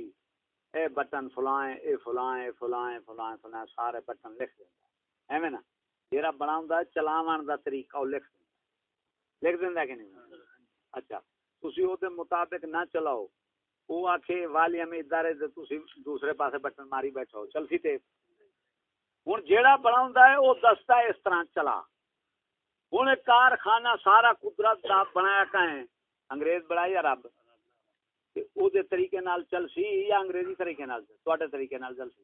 اے بٹن فلاں اے فلاں اے، فلاں فلاں فلاں سارے بٹن لکھ دیندا ایویں نا؟ جیرا بناوندا چلاون دا طریقہ او لکھ دیندا لکھ دیندا کہ نہیں؟ اچھا تسی او دے مطابق نہ چلاؤ۔ او آکھے والی میں ادارے تے تسی دوسرے پاسے بٹن ماری بیٹھو۔ چلسی تے ہن جیڑا بناوندا ہے او دستا ہے اس طرح چلا۔ ہن کارخانہ سارا قدرت دا بنایا کہیں انگریز بڑا یا رب؟ او دے طریقے نال چل سی یا انگریزی طریقے نال؟ تواڈے طریقے نال چل سی۔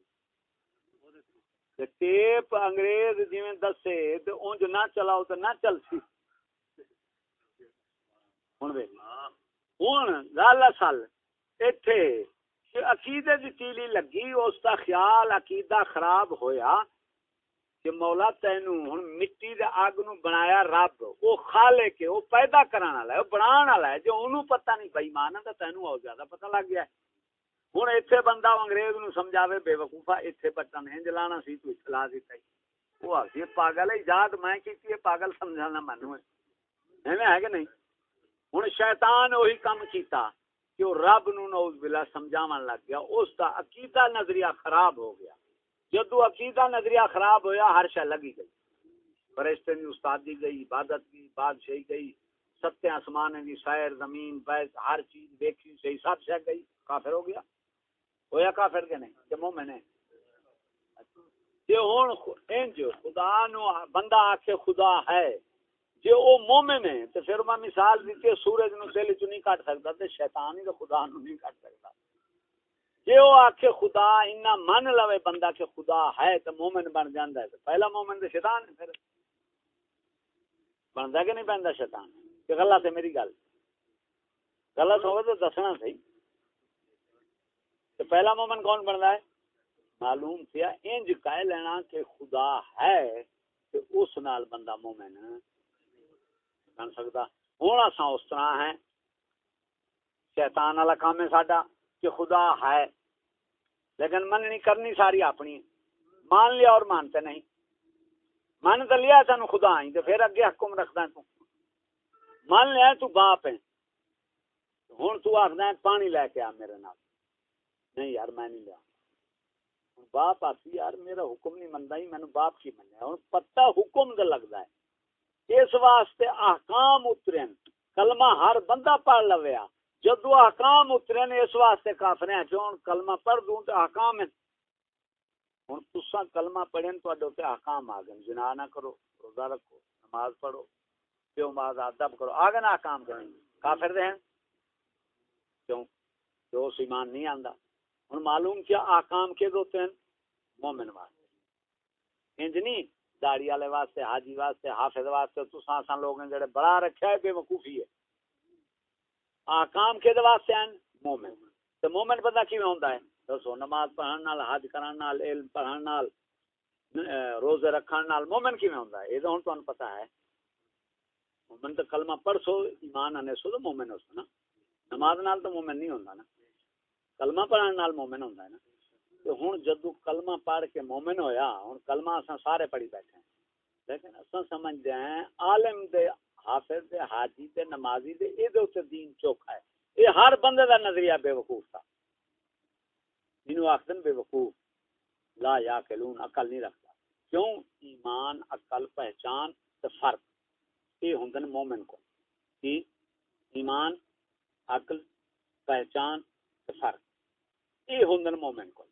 تے ٹیپ انگریز جویں دسے تے اونج نہ چلاؤ تے نہ چل سی۔ ہن ویکھ ہن گل اصل ایتھے عقیدے دی تیلی لگی، اس دا خیال عقیدہ خراب ہویا۔ کہ مولا تینو ہن مٹی دے اگ نو بنایا رب، او خالق ہے او پیدا کران والا ہے او بنان والا ہے جو اونوں پتہ نہیں بے ایمان ہے تینو او زیادہ پتہ لگ گیا۔ ہے ہن ایتھے بندہ انگریز نو سمجھاوے بے وقوفا ایتھے بٹن ہنج لانا سی، تو اطلاع دیتا ہی وہ آتی پاگل ہے ایجاد میں کیتی ہے، پاگل سمجھانا منو ہے۔ ہے کہ نہیں؟ ہوں شیطان وہی کام کیتا کہ وہ رب نو نوز بلا سمجھاون لگ گیا، اس کا عقیدہ نظریہ خراب ہو گیا۔ جدو عقیدہ نظریہ خراب ہویا، ہر شے لگی گئی۔ فرشتے نے استادی گئی، عبادت کی بادشاہی گئی، ستے آسمان کی سیر زمین بیس ہر چیز دیکھی، صحیح، سب شے گئی۔ کافر ہو گیا؟ ہویا کافر کے نہیں؟ کہ مومن ہے؟ جی ہوں انج خدا نو بندہ آکھے خدا ہے۔ جی وہ مومن ہے تو پھر میں مثال دیتی ہے، سورج نو دل چ نہیں کٹ سکتا تو شیطان ہی تو خدا نو نہیں کٹ سکتا۔ جی وہ آکھے خدا اتنا من لوے بندہ کہ خدا ہے تو مومن بن جاندہ ہے پہلا مومن تو شیطان ہے پھر۔ بنتا کہ نہیں بنتا شیطان؟ کہ غلط ہے میری گل۔ غلط ہوگا تو دسنا صحیح۔ تو پہلا مومن کون بنتا ہے؟ معلوم کیا انج کہہ لینا کہ خدا ہے کہ اس نال بندہ مومن بن سکتا ہوں اصا اس طرح ہے شیطان والا کام ہے ساڈا۔ کہ خدا ہے۔ لیکن مننی کرنی ساری اپنی۔ مان لیا اور مانتے نہیں۔ من تو لیا تین خدا آئی تو پھر اگے حکم رکھتا تو۔ مان لیا تو باپ ہے۔ ہوں تو آخر پانی لے کے آ میرے نال۔ نہیں یار میں نہیں لیا۔ باپ آتی یار میرا حکم نہیں منتا ہی مینو باپ کی منیا۔ ہوں پتا حکم کا لگتا ہے۔ اس واسطے احکام اترے کلمہ ہر بندہ پڑھ لویا جدو احکام اترے نے اس واسطے کافر ہیں، جو کلمہ پڑھ دوں تو احکام ہے ہوں تسا کلمہ پڑھیں تو احکام آ گئے۔ جنا نہ کرو، روزہ رکھو، نماز پڑھو، پیو ماز ادب کرو۔ آ گئے نا احکام کریں کافر دے ہیں؟ کیوں؟ جو اس ایمان نہیں آندا۔ ہوں معلوم کیا آکام کے دوتے ہیں مومن واسطے۔ انج نہیں داڑی والے واسطے، حاجی واسطے، حافظ واسطے تو سان لوگ ہیں جڑے بڑا رکھا ہے، بے وقوفی ہے۔ آکام کے واسطے ہیں؟ مومن۔ تو مومن پتہ کیویں ہوندا ہے؟ دسو، نماز پڑھن نال، حج کرن نال، علم پڑھن نال روزے رکھن نال، مومن کیویں ہوندا ہے؟ اے تو ہن تانوں پتہ ہے۔ مومن تو کلمہ پڑھ سو ایمان آنے سو تو مومن ہو سو نا۔ نماز نال تو مومن نہیں ہوندا نا۔ کلمہ پڑھن نال مومن ہوندا ہے نا۔ تو ہن جدو کلمہ پڑھ کے مومن ہویا، ہن کلمہ اساں سارے پڑھی بیٹھے ہیں۔ لیکن اساں سمجھدے ہیں، عالم دے حافظ دے، حاجی تے نمازی دے، اے دے اوتے دین چوکھا ہے۔ اے ہر بندے دا نظریہ بے وقوف تھا جنہوں آخدن بے وقوف۔ لا یا کلون عقل نہیں رکھتا۔ کیوں؟ ایمان، عقل، پہچان تے فرق۔ یہ ہوں مومن کو۔ کی ایمان، عقل، پہچان تے فرق۔ یہ ہوں مومن کو۔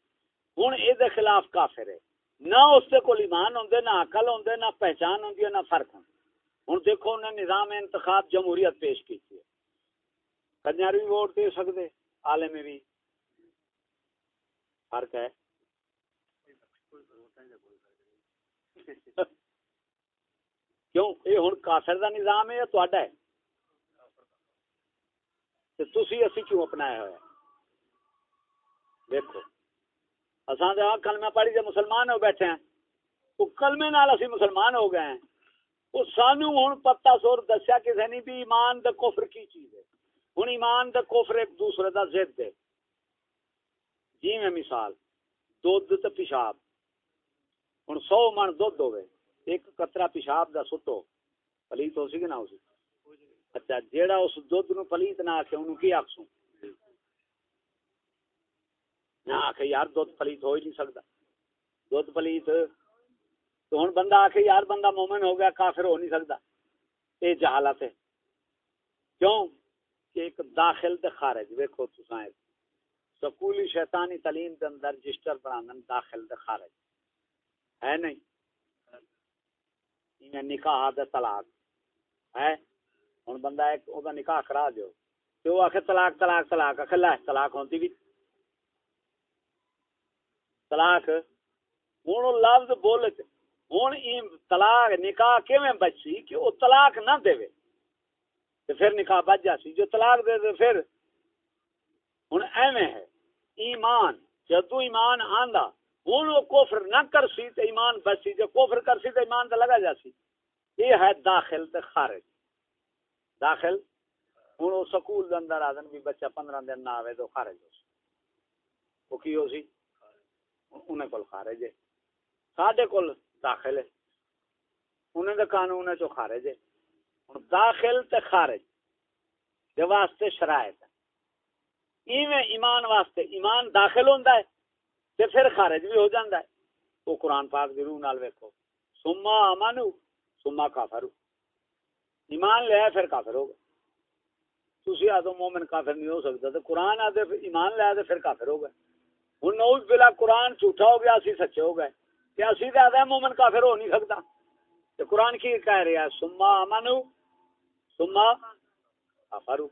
ہوں یہ خلاف کافر ہے۔ نہ اس کے کول ایمان ہوں نہ عقل ہوں نہ پہچان ہوں نہ فرق ہوں ہوں دیکھو انہیں نظام انتخاب جمہوریت پیش کی کنجر بھی ووٹ دے سکتے آلے میں بھی۔ فرق ہے کیوں؟ یہ ہوں کافر دا نظام ہے یا تا ہے؟ تھی اسی کیوں اپنایا ہوا دیکھو۔ اصل تو کلمہ پڑھی سے مسلمان ہو بیٹھے ہیں وہ کلمے نال اسی مسلمان ہو گئے ہیں۔ وہ سانو ہوں پتا سور دسیا کسی نے بھی ایمان دا کفر کی چیز ہے؟ ہوں ایمان دا کفر ایک دوسرے دا ضد ہے۔ جی میں مثال، دودھ تے پیشاب۔ ہوں سو من دھد ہوے ایک کترا پیشاب دا سٹو۔ پلیت ہو سی کہ نہ ہو سی؟ اچھا جیڑا اس دودھ نو پلیت نہ آکھے انہوں کی آکسوں نہ آکھے، یار دودھ پلیت ہو ہی نہیں سکتا دودھ پلیت تو ہوں بندہ آکھے، یار بندہ مومن ہو گیا، کافر ہو نہیں سکتا۔ یہ جہالت ہے۔ کیوں؟ کہ ایک داخل دے خارج، ویکھو تساں سکولی شیطانی تعلیم کے اندر رجسٹر پڑھانا داخل دے خارج۔ ہے نہیں؟ نکاح دے طلاق۔ ہے؟ ہوں بندہ ایک، او نکاح کرا دیو۔ تو وہ آخر طلاق طلاق طلاق۔ آخر لے طلاق ہوتی بھی طلاق ہوں لفظ بول ہوں طلاق نکاح کیویں بچی کہ وہ طلاق نہ دے پھر نکاح بچ جاسی جو طلاق دے دے، پھر ہوں ایویں ہے۔ ایمان جدو ایمان آندا ہوں وہ کوفر نہ کر سی تو ایمان بسی جو کوفر کر سی تو ایمان تو لگا جا سی۔ یہ ہے داخل تے خارج۔ داخل؟ ہوں وہ سکول دے اندر آدن بھی بچہ پندرہ دن نہ آئے تو خارج ہو سی۔ وہ کی ہو سی؟ انہیں کول خارج ہے۔ ساڈے کول داخل ہے۔ انہیں دا قانون ہے جو خارج ہے؟ داخل تے خارج دے واسطے شرائط ایویں ایمان واسطے ایمان داخل ہوندا ہے تے پھر خارج بھی ہو جاندا ہے۔ وہ قرآن پاک دی روح نال ویکھو۔ سما امانو سما کافر ایمان لے پھر کافر ہوگا تسی آدو مومن کافر نہیں ہو سکتا تو قرآن آدھے ایمان لے آدھے پھر کافر ہوگا ہوں نوز بلا قرآن جھوٹا ہو گیا، اسی سچے ہو گئے۔ کہ اسی تو آدھے مومن کافر ہو نہیں سکتا۔ تو قرآن کی کہہ رہا ہے سما امانو سما کافرو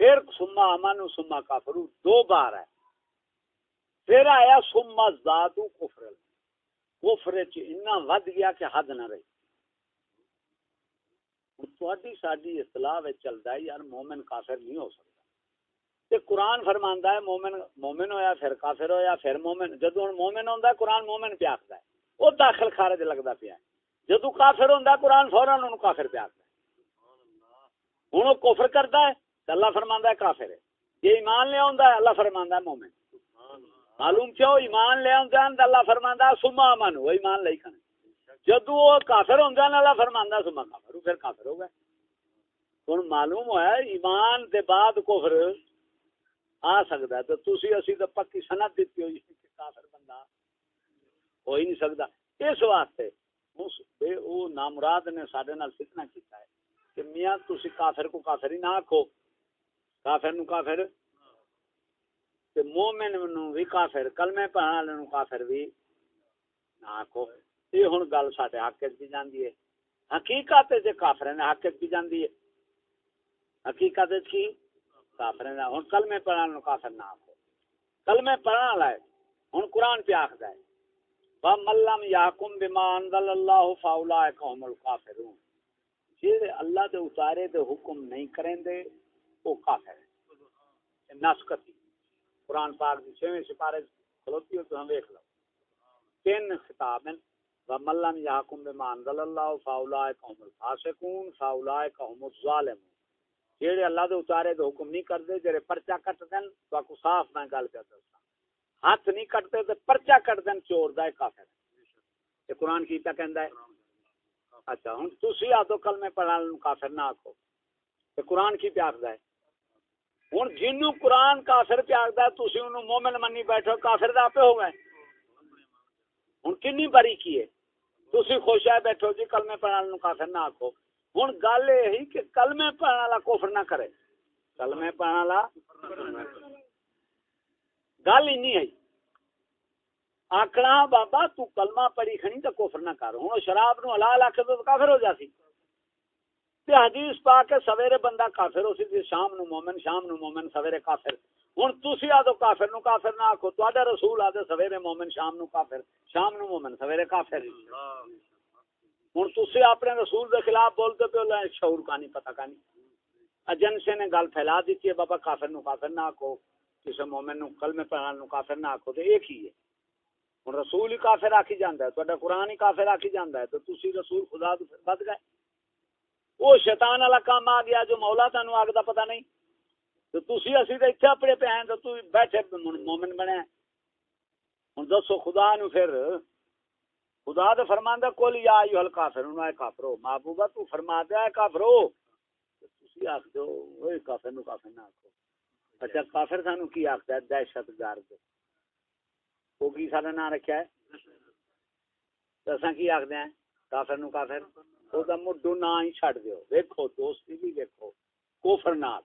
پھر سما امانو سما کافرو دو بار ہے۔ پھر آیا سما زادو کفر کفر اتنا ود گیا کہ حد نہ رہی۔ تھوڑی ساری اصطلاح چلتا ہے، یار مومن کافر نہیں ہو سکتا۔ تے قرآن فرماندا ہے، مومن مومن ہویا، پھر کافر ہویا، پھر مومن، جدو مومن ہوندا ہے، قرآن مومن پہ آکھدا ہے۔ او داخل خارج لگدا پیا ہے۔ جدو کافر ہوندا ہے، قرآن فوراً اونوں کافر پہ آکھدا ہے۔ ہن او کفر کردا ہے، تے اللہ فرماندا ہے کافر ہے۔ یہ ایمان لے آندا ہے، اللہ فرماندا ہے مومن۔ معلوم کیوں؟ ایمان لے آندا ہے اللہ فرماندا ہے سما امن وہ ایمان لے کھانے جدو وہ کافر ہوں گا اللہ فرماندہ سما کافر پھر کافر ہو گئے۔ ہوں معلوم ہوا ایمان دے بعد کفر آ سکتا ہے تو تسی اسی تو پکی سنت دیتی ہوئی کہ کافر بندہ ہو ہی نہیں سکتا۔ اس واسطے وہ نامراد نے سارے نال فتنہ کیتا ہے کہ میاں تسی کافر کو کافر ہی نہ آکھو۔ کافر نو کافر، تے مومن نو بھی کافر، کلمے پڑھن والے نو کافر بھی نہ آکھو۔ یہ ہوں گل سارے حق وچ بھی جاندی ہے۔ حقیقت جی کافر نے حق وچ بھی جاندی ہے۔ حقیقت کی؟ کافر نے ہوں کلمے پڑھنے کافر نہ آخو کلمے پڑھنے والا ہے۔ ہوں قرآن پہ آخر ہے ملم یاکم بما انزل اللہ فاولائک هم الکافرون جے اللہ دے اتارے دے حکم نہیں کریں دے، وہ کافر ہے نسکتی قرآن پاک دی چھویں سپارے کھلوتی ہو تو ہم دیکھ لو۔ تین خطاب ہیں۔ وملم یحکم بما انزل اللہ فاولائک هم الفاسقون فاولائک هم الظالمون۔ جڑے اللہ دے اتارے دے حکم نہیں کردے جڑے پرچا کٹ دین تو کو صاف میں گل پہ دسا ہاتھ نہیں کٹتے تے پرچا کٹ دین چور دا کافر یہ قرآن کی پہ کہندا ہے؟ اچھا ہن تسی آ تو کلمے پڑھن کافر نہ آکھو۔ تے قرآن کی پہ آکھدا ہے۔ ہن جنوں قرآن کافر پہ آکھدا ہے، تسی اونوں مومن منی بیٹھو، کافر دا پہ ہو گئے ہن کنی بری کیے تسی خوش ہے بیٹھو جی کلمے پڑھنے کافر نہ آکھو۔ ہوں گل یہ کہ کلمے پڑھنے والا کفر نہ کرے کلمے پڑھنے والا گل این ہے آکڑا بابا تو کلمہ پڑھی کھنی تو کفر نہ کر ہوں شراب نو حلال آکھے تو کافر ہو جاسی تے حدیث پا کے سویرے بندہ کافر ہو سی شام نو مومن شام نو مومن سویرے کافر ہوں تھی آدھو کافر نو کافر نہ آخو تا رسول آدھے سویرے مومن شام نو کافر شام نو مومن سویرے کافر ہوں تھی اپنے رسول دے خلاف بولتے پہ شعور کا نہیں پتا کا نہیں۔ ایجنسی نے گل پھیلا دیتی ہے، بابا کافر نو کافر نہ آخو کسی مومن نو کل میں پڑھا نو کافر نہ آخو تو ایک ہی ہے۔ ہوں رسول ہی کافر آخی جانا ہے تا قرآن ہی کافر آخی جانا ہے، تو تھی رسول خدا بد گئے۔ وہ شیطان والا کام آ گیا جو مولا تینوں آگ کا پتا نہیں۔ تو تسی اسی تے ایتھے اپنے پہ ہیں تو تو بیٹھے، مومن بنے ہن دسو خدا نو پھر خدا تے فرماندا کول یا ایو الکافر نو اے کافرو، محبوبہ تو فرما دے، اے کافرو۔ تسی آکھ دو اوے کافر نو کافر نہ آکھو۔ اچھا کافر سانو کی آکھدا ہے؟ دہشت گرد۔ او کی سارا نام رکھیا ہے؟ اساں کی آکھدے ہیں؟ کافر نو کافر۔ او دا مڈو نہ ہی چھڈ دیو۔ ویکھو، دوستی بھی ویکھو۔ کوفر نال۔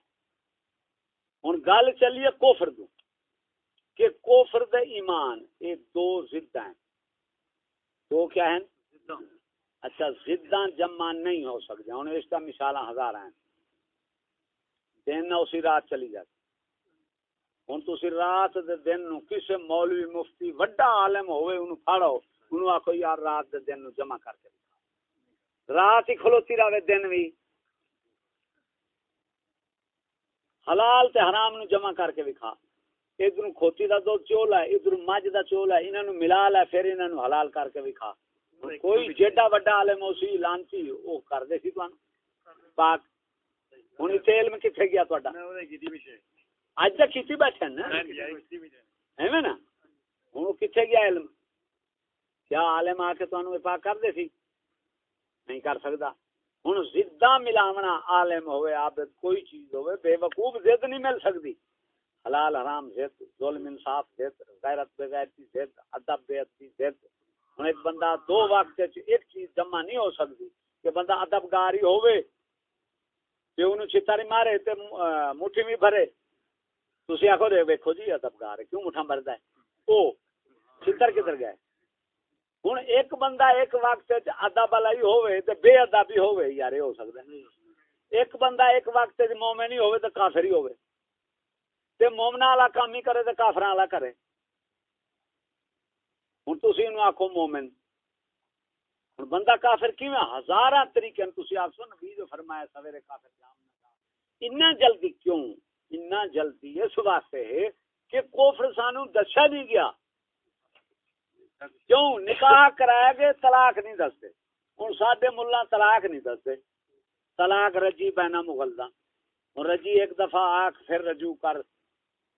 ہوں گل چلیے کوفر دو کہ کوفر دے ایمان یہ دو زد ہیں۔ دو کیا ہیں؟ اچھا زداں جمع نہیں ہو سکتے ہوں اس کا مثال ہزار ہیں۔ دن اسی رات چلی جاتی۔ ہوں تھی رات دے دن نو کسے مولوی مفتی وڈا عالم ہوئے انہوں پھاڑو انہوں آخو یار رات دے دن نو جمع کر کے رات ہی کھلوتی رہے دن بھی حلال تے حرام نو جمع کر کے وکھا ادھر کھوتی دا دو چول ہے ادھر مجھ دا چول ہے انہاں نو ملا لے پھر انہاں نو حلال کر کے وکھا کوئی جیڈا بڑا عالم اسی لانتی او کر دے سی تانوں پاک ہن تے علم کتے گیا تہاڈا اج تک کیتی بیٹھے نا ایویں نا ہن کتے گیا علم کیا عالم آ کے تانوں پاک کر دے سی نہیں کر سکتا ہوں زدہ ملاونا عالم ہوئے عابد کوئی چیز ہوئے بے وقوف زد نہیں مل سکتی حلال، حرام، زد، ظلم، انصاف، زد، غیرت بے غیرتی زد، ادب بے ادبی زد۔ ہوں ایک بندہ دو وقت وچ ایک چیز جمع نہیں ہو سکتی کہ بندہ ادب گاری ہوئے تے انہوں چھتاری مارے، تے مٹھی بھی بھرے۔ تسی آکھو دے، ویکھو جی ادب گار کیوں مٹھا مردا ہے؟ او، چھتر کدھر گئے ہوں ایک بندہ ایک وقت وچ ادب والا ہی ہوئے تے بے ادب ہی ہوئے یار ہو سکتا ہے ایک بندہ ایک وقت وچ مومن ہی ہوئے تے کافر ہی ہوئے تے مومنا والا کام ہی کرے تے کافر والا کرے۔ ہوں تھی آخو مومن۔ ہوں بندہ کافر کی ہزار طریقے تھی آخو نبی جو فرمایا، سویرے کافر جام اتنا جلدی کیوں؟ اتنا جلدی اس واسطے کہ کوفر سانو دسا نہیں گیا۔ کیوں؟ نکاح کرایا گے طلاق نہیں دستے۔ ہوں سڈے ملا طلاق نہیں دستے۔ طلاق رجی پینا مغلدا ہوں رجی ایک دفعہ آخ پھر رجوع کر۔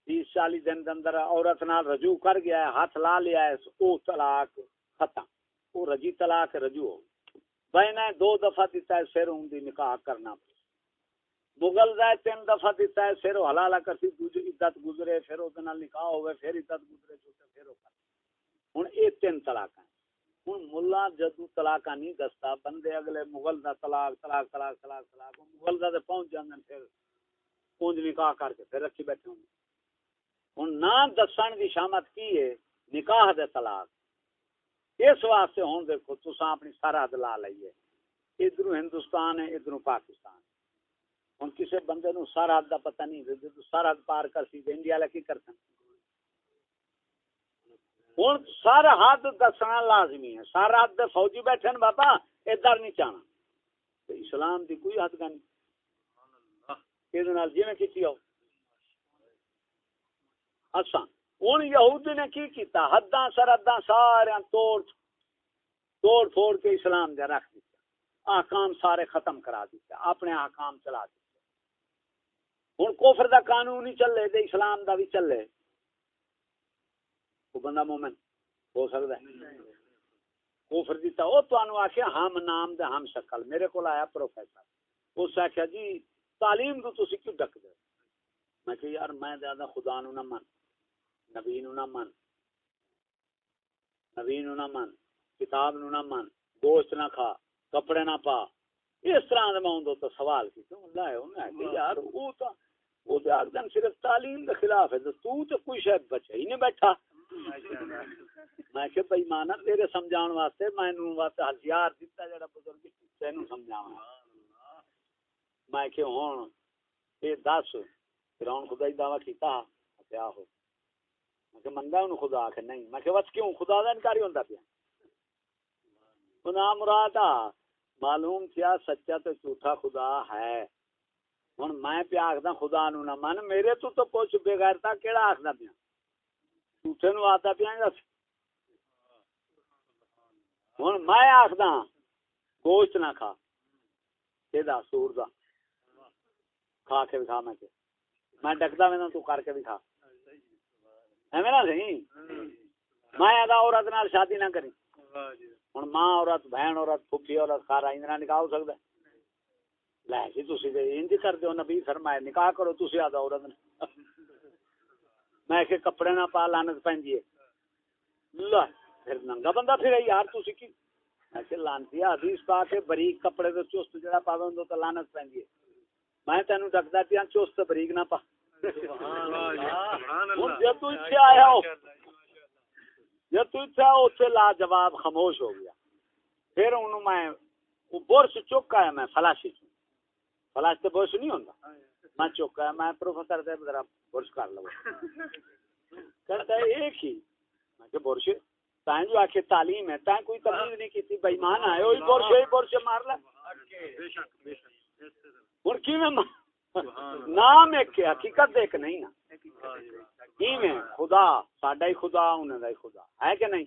تیس چالیس دن اندر عورت نال رجوع کر گیا ہے، ہاتھ لا لیا ہے وہ طلاق ختم۔ وہ رجی طلاق رجوع ہو۔ بہنا دو دفعہ دیتا ہے، پھر ہوں دی نکاح کرنا مغل دا تین دفعہ دیتا ہے، پھر حلالہ کرتی عدت گزرے، پھر او وہ نکاح ہوئے، پھر عدت گزرے چھوٹے پھر وہ کر۔ ہوں یہ تین طلاق ہوں ملا جدو طلاق نہیں دستا، بندے اگلے مغل دا طلاق طلاق طلاق طلاق طلاق، مغل دا تے پہنچ جاندے پھر پونج نکاح کر کے پھر رکھی بیٹھے ہوں۔ ہوں نہ دسن کی شامت کی ہے؟ نکاح دے طلاق۔ اس واسطے ہوں دیکھو تسا اپنی سرحد لا لئیے ادھر ہندوستان ہے ادھر پاکستان۔ ہوں کسی بندے نو سرحد دا پتہ نہیں سرحد پار کر سی انڈیا والے کی کرتے ہوں سر حد دسنا لازمی ہے۔ سر حد فوجی بیٹھے بابا ادھر نہیں چاہنا اسلام دی کوئی حد نہیں جی میں کی آؤ؟ اچھا ہوں یہود نے کی کیتا؟ حداں سرحداں سارے توڑ توڑ پھوڑ کے اسلام دے رکھ دیتا۔ آکام سارے ختم کرا دیتا، اپنے آکام چلا دیتا۔ ہوں کوفر دا قانون ہی چلے دے اسلام دا بھی چلے۔ وہ بندہ مومن، ہو سکتا ہے۔ کفر دیتا وہ تو آخیا ہم نام دے ہم شکل۔ میرے کو آیا پروفیسر۔ اس آخیا جی تعلیم تو تسی کیوں ڈک دے میں کہ یار میں زیادہ خدا نو نہ من۔ نبی نو نہ من۔ نبی نو نہ من۔ کتاب نو نہ من۔ گوشت نہ کھا۔ کپڑے نہ پا۔ اس طرح دے میں تو سوال کی تو اللہ ہے انہاں کہ یار وہ تو وہ تے آکھدن صرف تعلیم دے خلاف ہے تو تو کوئی شاید بچہ ہی نہیں بیٹھا۔ میں کہ بھائی مانا تیرے سمجھان واسطے میں نو واسطے ہزار دیتا جڑا بزرگ تینو سمجھاواں۔ میں کہ ہن اے دس، فرعون خدا ہی دعویٰ کیتا کیا ہو میں کہ منگا انہوں خدا کہ نہیں۔ میں کہ بس کیوں؟ خدا دا انکاری ہوندا پیا۔ خدا مراد معلوم کیا سچا تو جھوٹا خدا ہے۔ ہن میں پیا آخدا خدا نو نہ من، میرے تو تو پوچھ کچھ بغیرتا کیڑا آخدا پیا؟ جھوٹے نو آتا پیا گا ہوں میں آخدا گوشت نہ کھا۔ کہ سور دا۔ کھا کے کھا میں کہ میں ڈکتا میں تو کر کے بھی کھا ہے میرا میں ادا عورت نال شادی نہ کری۔ ہوں ماں عورت، بہن عورت، پھوپھی عورت خارا اندر نکاح ہو سکتا لے جی تھی انج کر دو نبی فرمائے نکاح کرو تھی آدھا عورت نے میں کہ کپڑے نہ پا لانت پی پھر ننگا بندہ پھر یار تھی کی؟ میں کہ لانتی حدیث پا کے بریک کپڑے تو چست جڑا پا دو تو لانت پی میں تینوں ڈکتا پیا، چست بریک نہ پا۔ جب تو اتنے آیا ہو. جب تو اتنے آیا اتنے لا جواب خاموش ہو گیا. پھر انہوں میں برش چکا ہے میں فلاشی فلاش تو برش نہیں ہوتا میں چکا ہے میں پروفیسر ذرا برش کر لو. ہے ایک ہی. میں کہ برش تائیں جو آخر تعلیم ہے تائیں کوئی تمیز نہیں کی بھائی مان آئے وہی برش وہی برش مار لا ہوں کی میں نام ایک ہے، حقیقت ایک نہیں نا۔ کی میں خدا، ساڈا ہی خدا انہوں کا ہی خدا۔ ہے کہ نہیں؟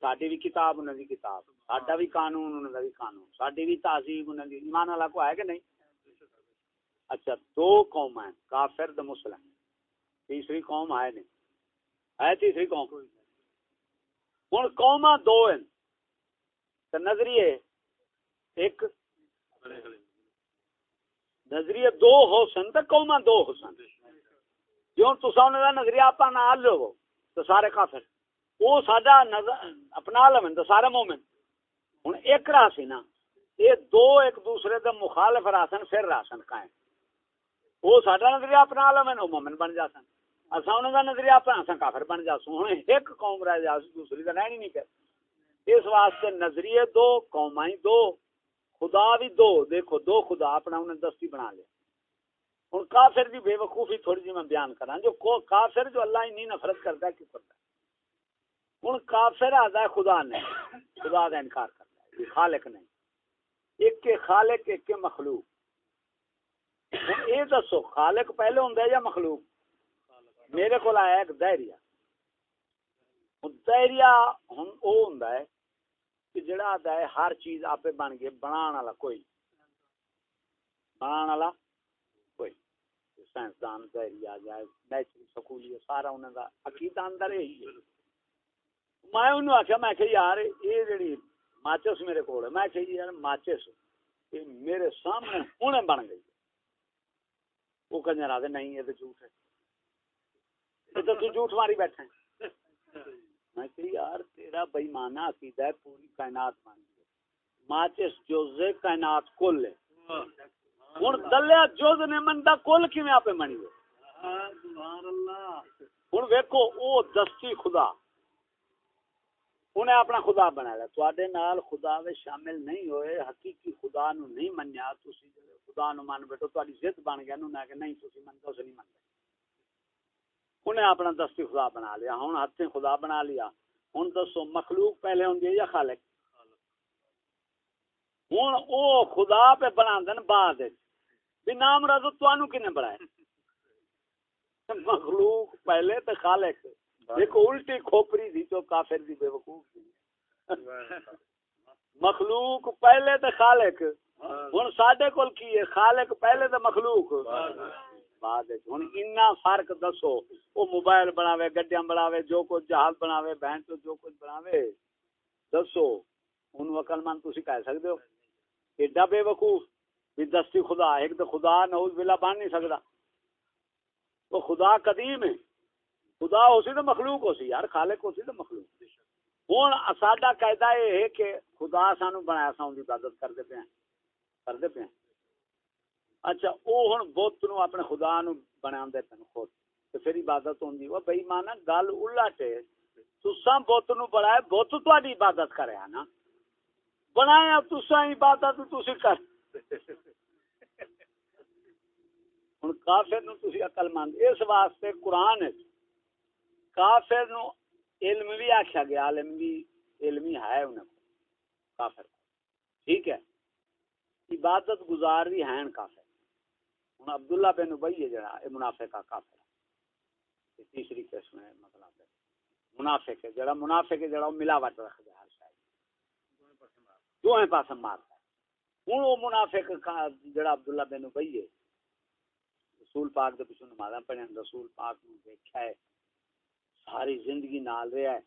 ساری بھی کتاب انہوں کی کتاب۔ ساڈا بھی قانون انہوں کا بھی قانون۔ ساری بھی تہذیب انہوں کی ایمان والا کو ہے کہ نہیں؟ اچھا دو قوم ہیں، کافر تو مسلم۔ تیسری قوم ہے نہیں۔ ہے تیسری قوم؟ ہوں قوم دو ہیں۔ نظریے، ایک نظریے دو حسن تو قوما دو حسن جو تسا انہوں کا نظریہ آپ نہ لو تو سارے کافر۔ وہ ساڈا اپنا لو تو سارے مومن۔ ہوں ایک راہ سی نا یہ دو ایک دوسرے کے مخالف راسن پھر راسن قائم۔ وہ ساڈا نظریہ اپنا لو وہ مومن بن جا سن۔ اصا انہوں کا نظریہ اپنا کافر بن جا سو ہوں ایک قوم رہ جا دوسری کا رہنی نہیں کر اس واسطے نظریے دو قومائی دو۔ خدا بھی دو، دیکھو، دو خدا اپنا انہیں دستی بنا لیا۔ ہوں کافر کی بے وقوفی تھوڑی جی میں بیان کرا جو کافر جو اللہ ہی نہیں نفرت کرتا ہے کیوں کرتا ہے۔ ہوں کافر آتا ہے خدا نے، خدا کا انکار کرتا ہے خالق نہیں۔ ایک کے خالق، ایک کے مخلوق۔ یہ دسو، خالق پہلے ہوں یا مخلوق؟ میرے کو آیا ایک دہریا دہریا ہوں وہ ہوں کہ جڑا آتا ہے، ہر چیز آپ بن گئے بنا والا کوئی۔ بنا والا کوئی۔ سائنسدان دہریا جائے نیچرل سکولی سارا انہوں کا عقیدہ اندر یہی ہے۔ میں انہوں آخیا میں کہ یار یہ جڑی ماچس میرے کو میں کہ یار، ماچس یہ میرے سامنے ہوں بن گئی۔ وہ کنجر آدھے نہیں، یہ تو جھوٹ ہے۔ تو جھوٹ ماری بیٹھے میں کہ یار تیرا بےمانہ عقیدہ ہے پوری کائنات مان گئی ماچس جوزے کائنات کل ہے۔ ہوں دلیا جوز نے منتا کل کیویں آپ منی ہوں ویکو او دستی خدا۔ انہیں اپنا خدا بنایا تے نال خدا وے شامل نہیں ہوئے حقیقی خدا نو نہیں منیا۔ تسی خدا نو من بیٹھو تہاڈی ضد بن گیا نو میں کہ نہیں تسی منتے اس نہیں منتے انہیں اپنا دستی خدا بنا لیا۔ ہاں، ہن ہاتھ خدا بنا لیا۔ ہن دسو مخلوق پہلے ہوندی یا خالق؟ ہن او خدا پہ بنا دن بعد بھی نام رضو توانو کنے بنائے؟ مخلوق پہلے تے خالق۔ دیکھو الٹی کھوپری دی تو کافر دی بے وقوف دی مخلوق پہلے تے خالق۔ ہن ساڈے کول کی ہے؟ خالق پہلے تے مخلوق۔ بعد ہن اتنا فرق دسو، او موبائل بناوے، گڈیاں بناوے، جو کچھ جہاز بناوے، بہن تو جو کچھ بناوے۔ دسو، ہن وکل من تسی کہہ سکدے ہو ایڈا بے وقوف بھی دستی خدا، ایک تو خدا نعوذ باللہ بن نہیں سکدا۔ تو خدا قدیم ہے۔ خدا ہو سی تو مخلوق ہو سی یار خالق ہو سی تو مخلوق ہوں ساڈا قاعدہ یہ ہے کہ خدا سانو بنایا سا ان کی عبادت کرتے پے کرتے پے اچھا وہ ہوں بت نو اپنے خدا نو بنا دے پے خود۔ تو پھر عبادت ہوں وہ بئی مانا گل الٹ ہے تسا بت نو بنایا، بت تاری عبادت کرے ہاں نا۔ بنایا تسا عبادت تھی کر۔ ہوں کافر نو تھی اقل مند۔ اس واسطے قرآن کافر نو علم بھی آخیا گیا عالم بھی علمی ہے انہیں کافر ٹھیک ہے؟ عبادت گزار بھی ہیں کافر۔ ہوں عبداللہ بن ابئی ہے جڑا یہ منافع کا کافر ہے۔ تیسری قسم ہے مطلب منافع کے جڑا منافع کے جڑا ملاوٹ رکھ دے ہر شاید دو ہیں پاس مارتا ہے ہوں وہ منافع کا، جڑا عبداللہ بن ابئی ہے، رسول پاک دے پیچھے نمازاں پڑھیں رسول پاک نو دیکھا ہے، ساری زندگی نال رہا ہے۔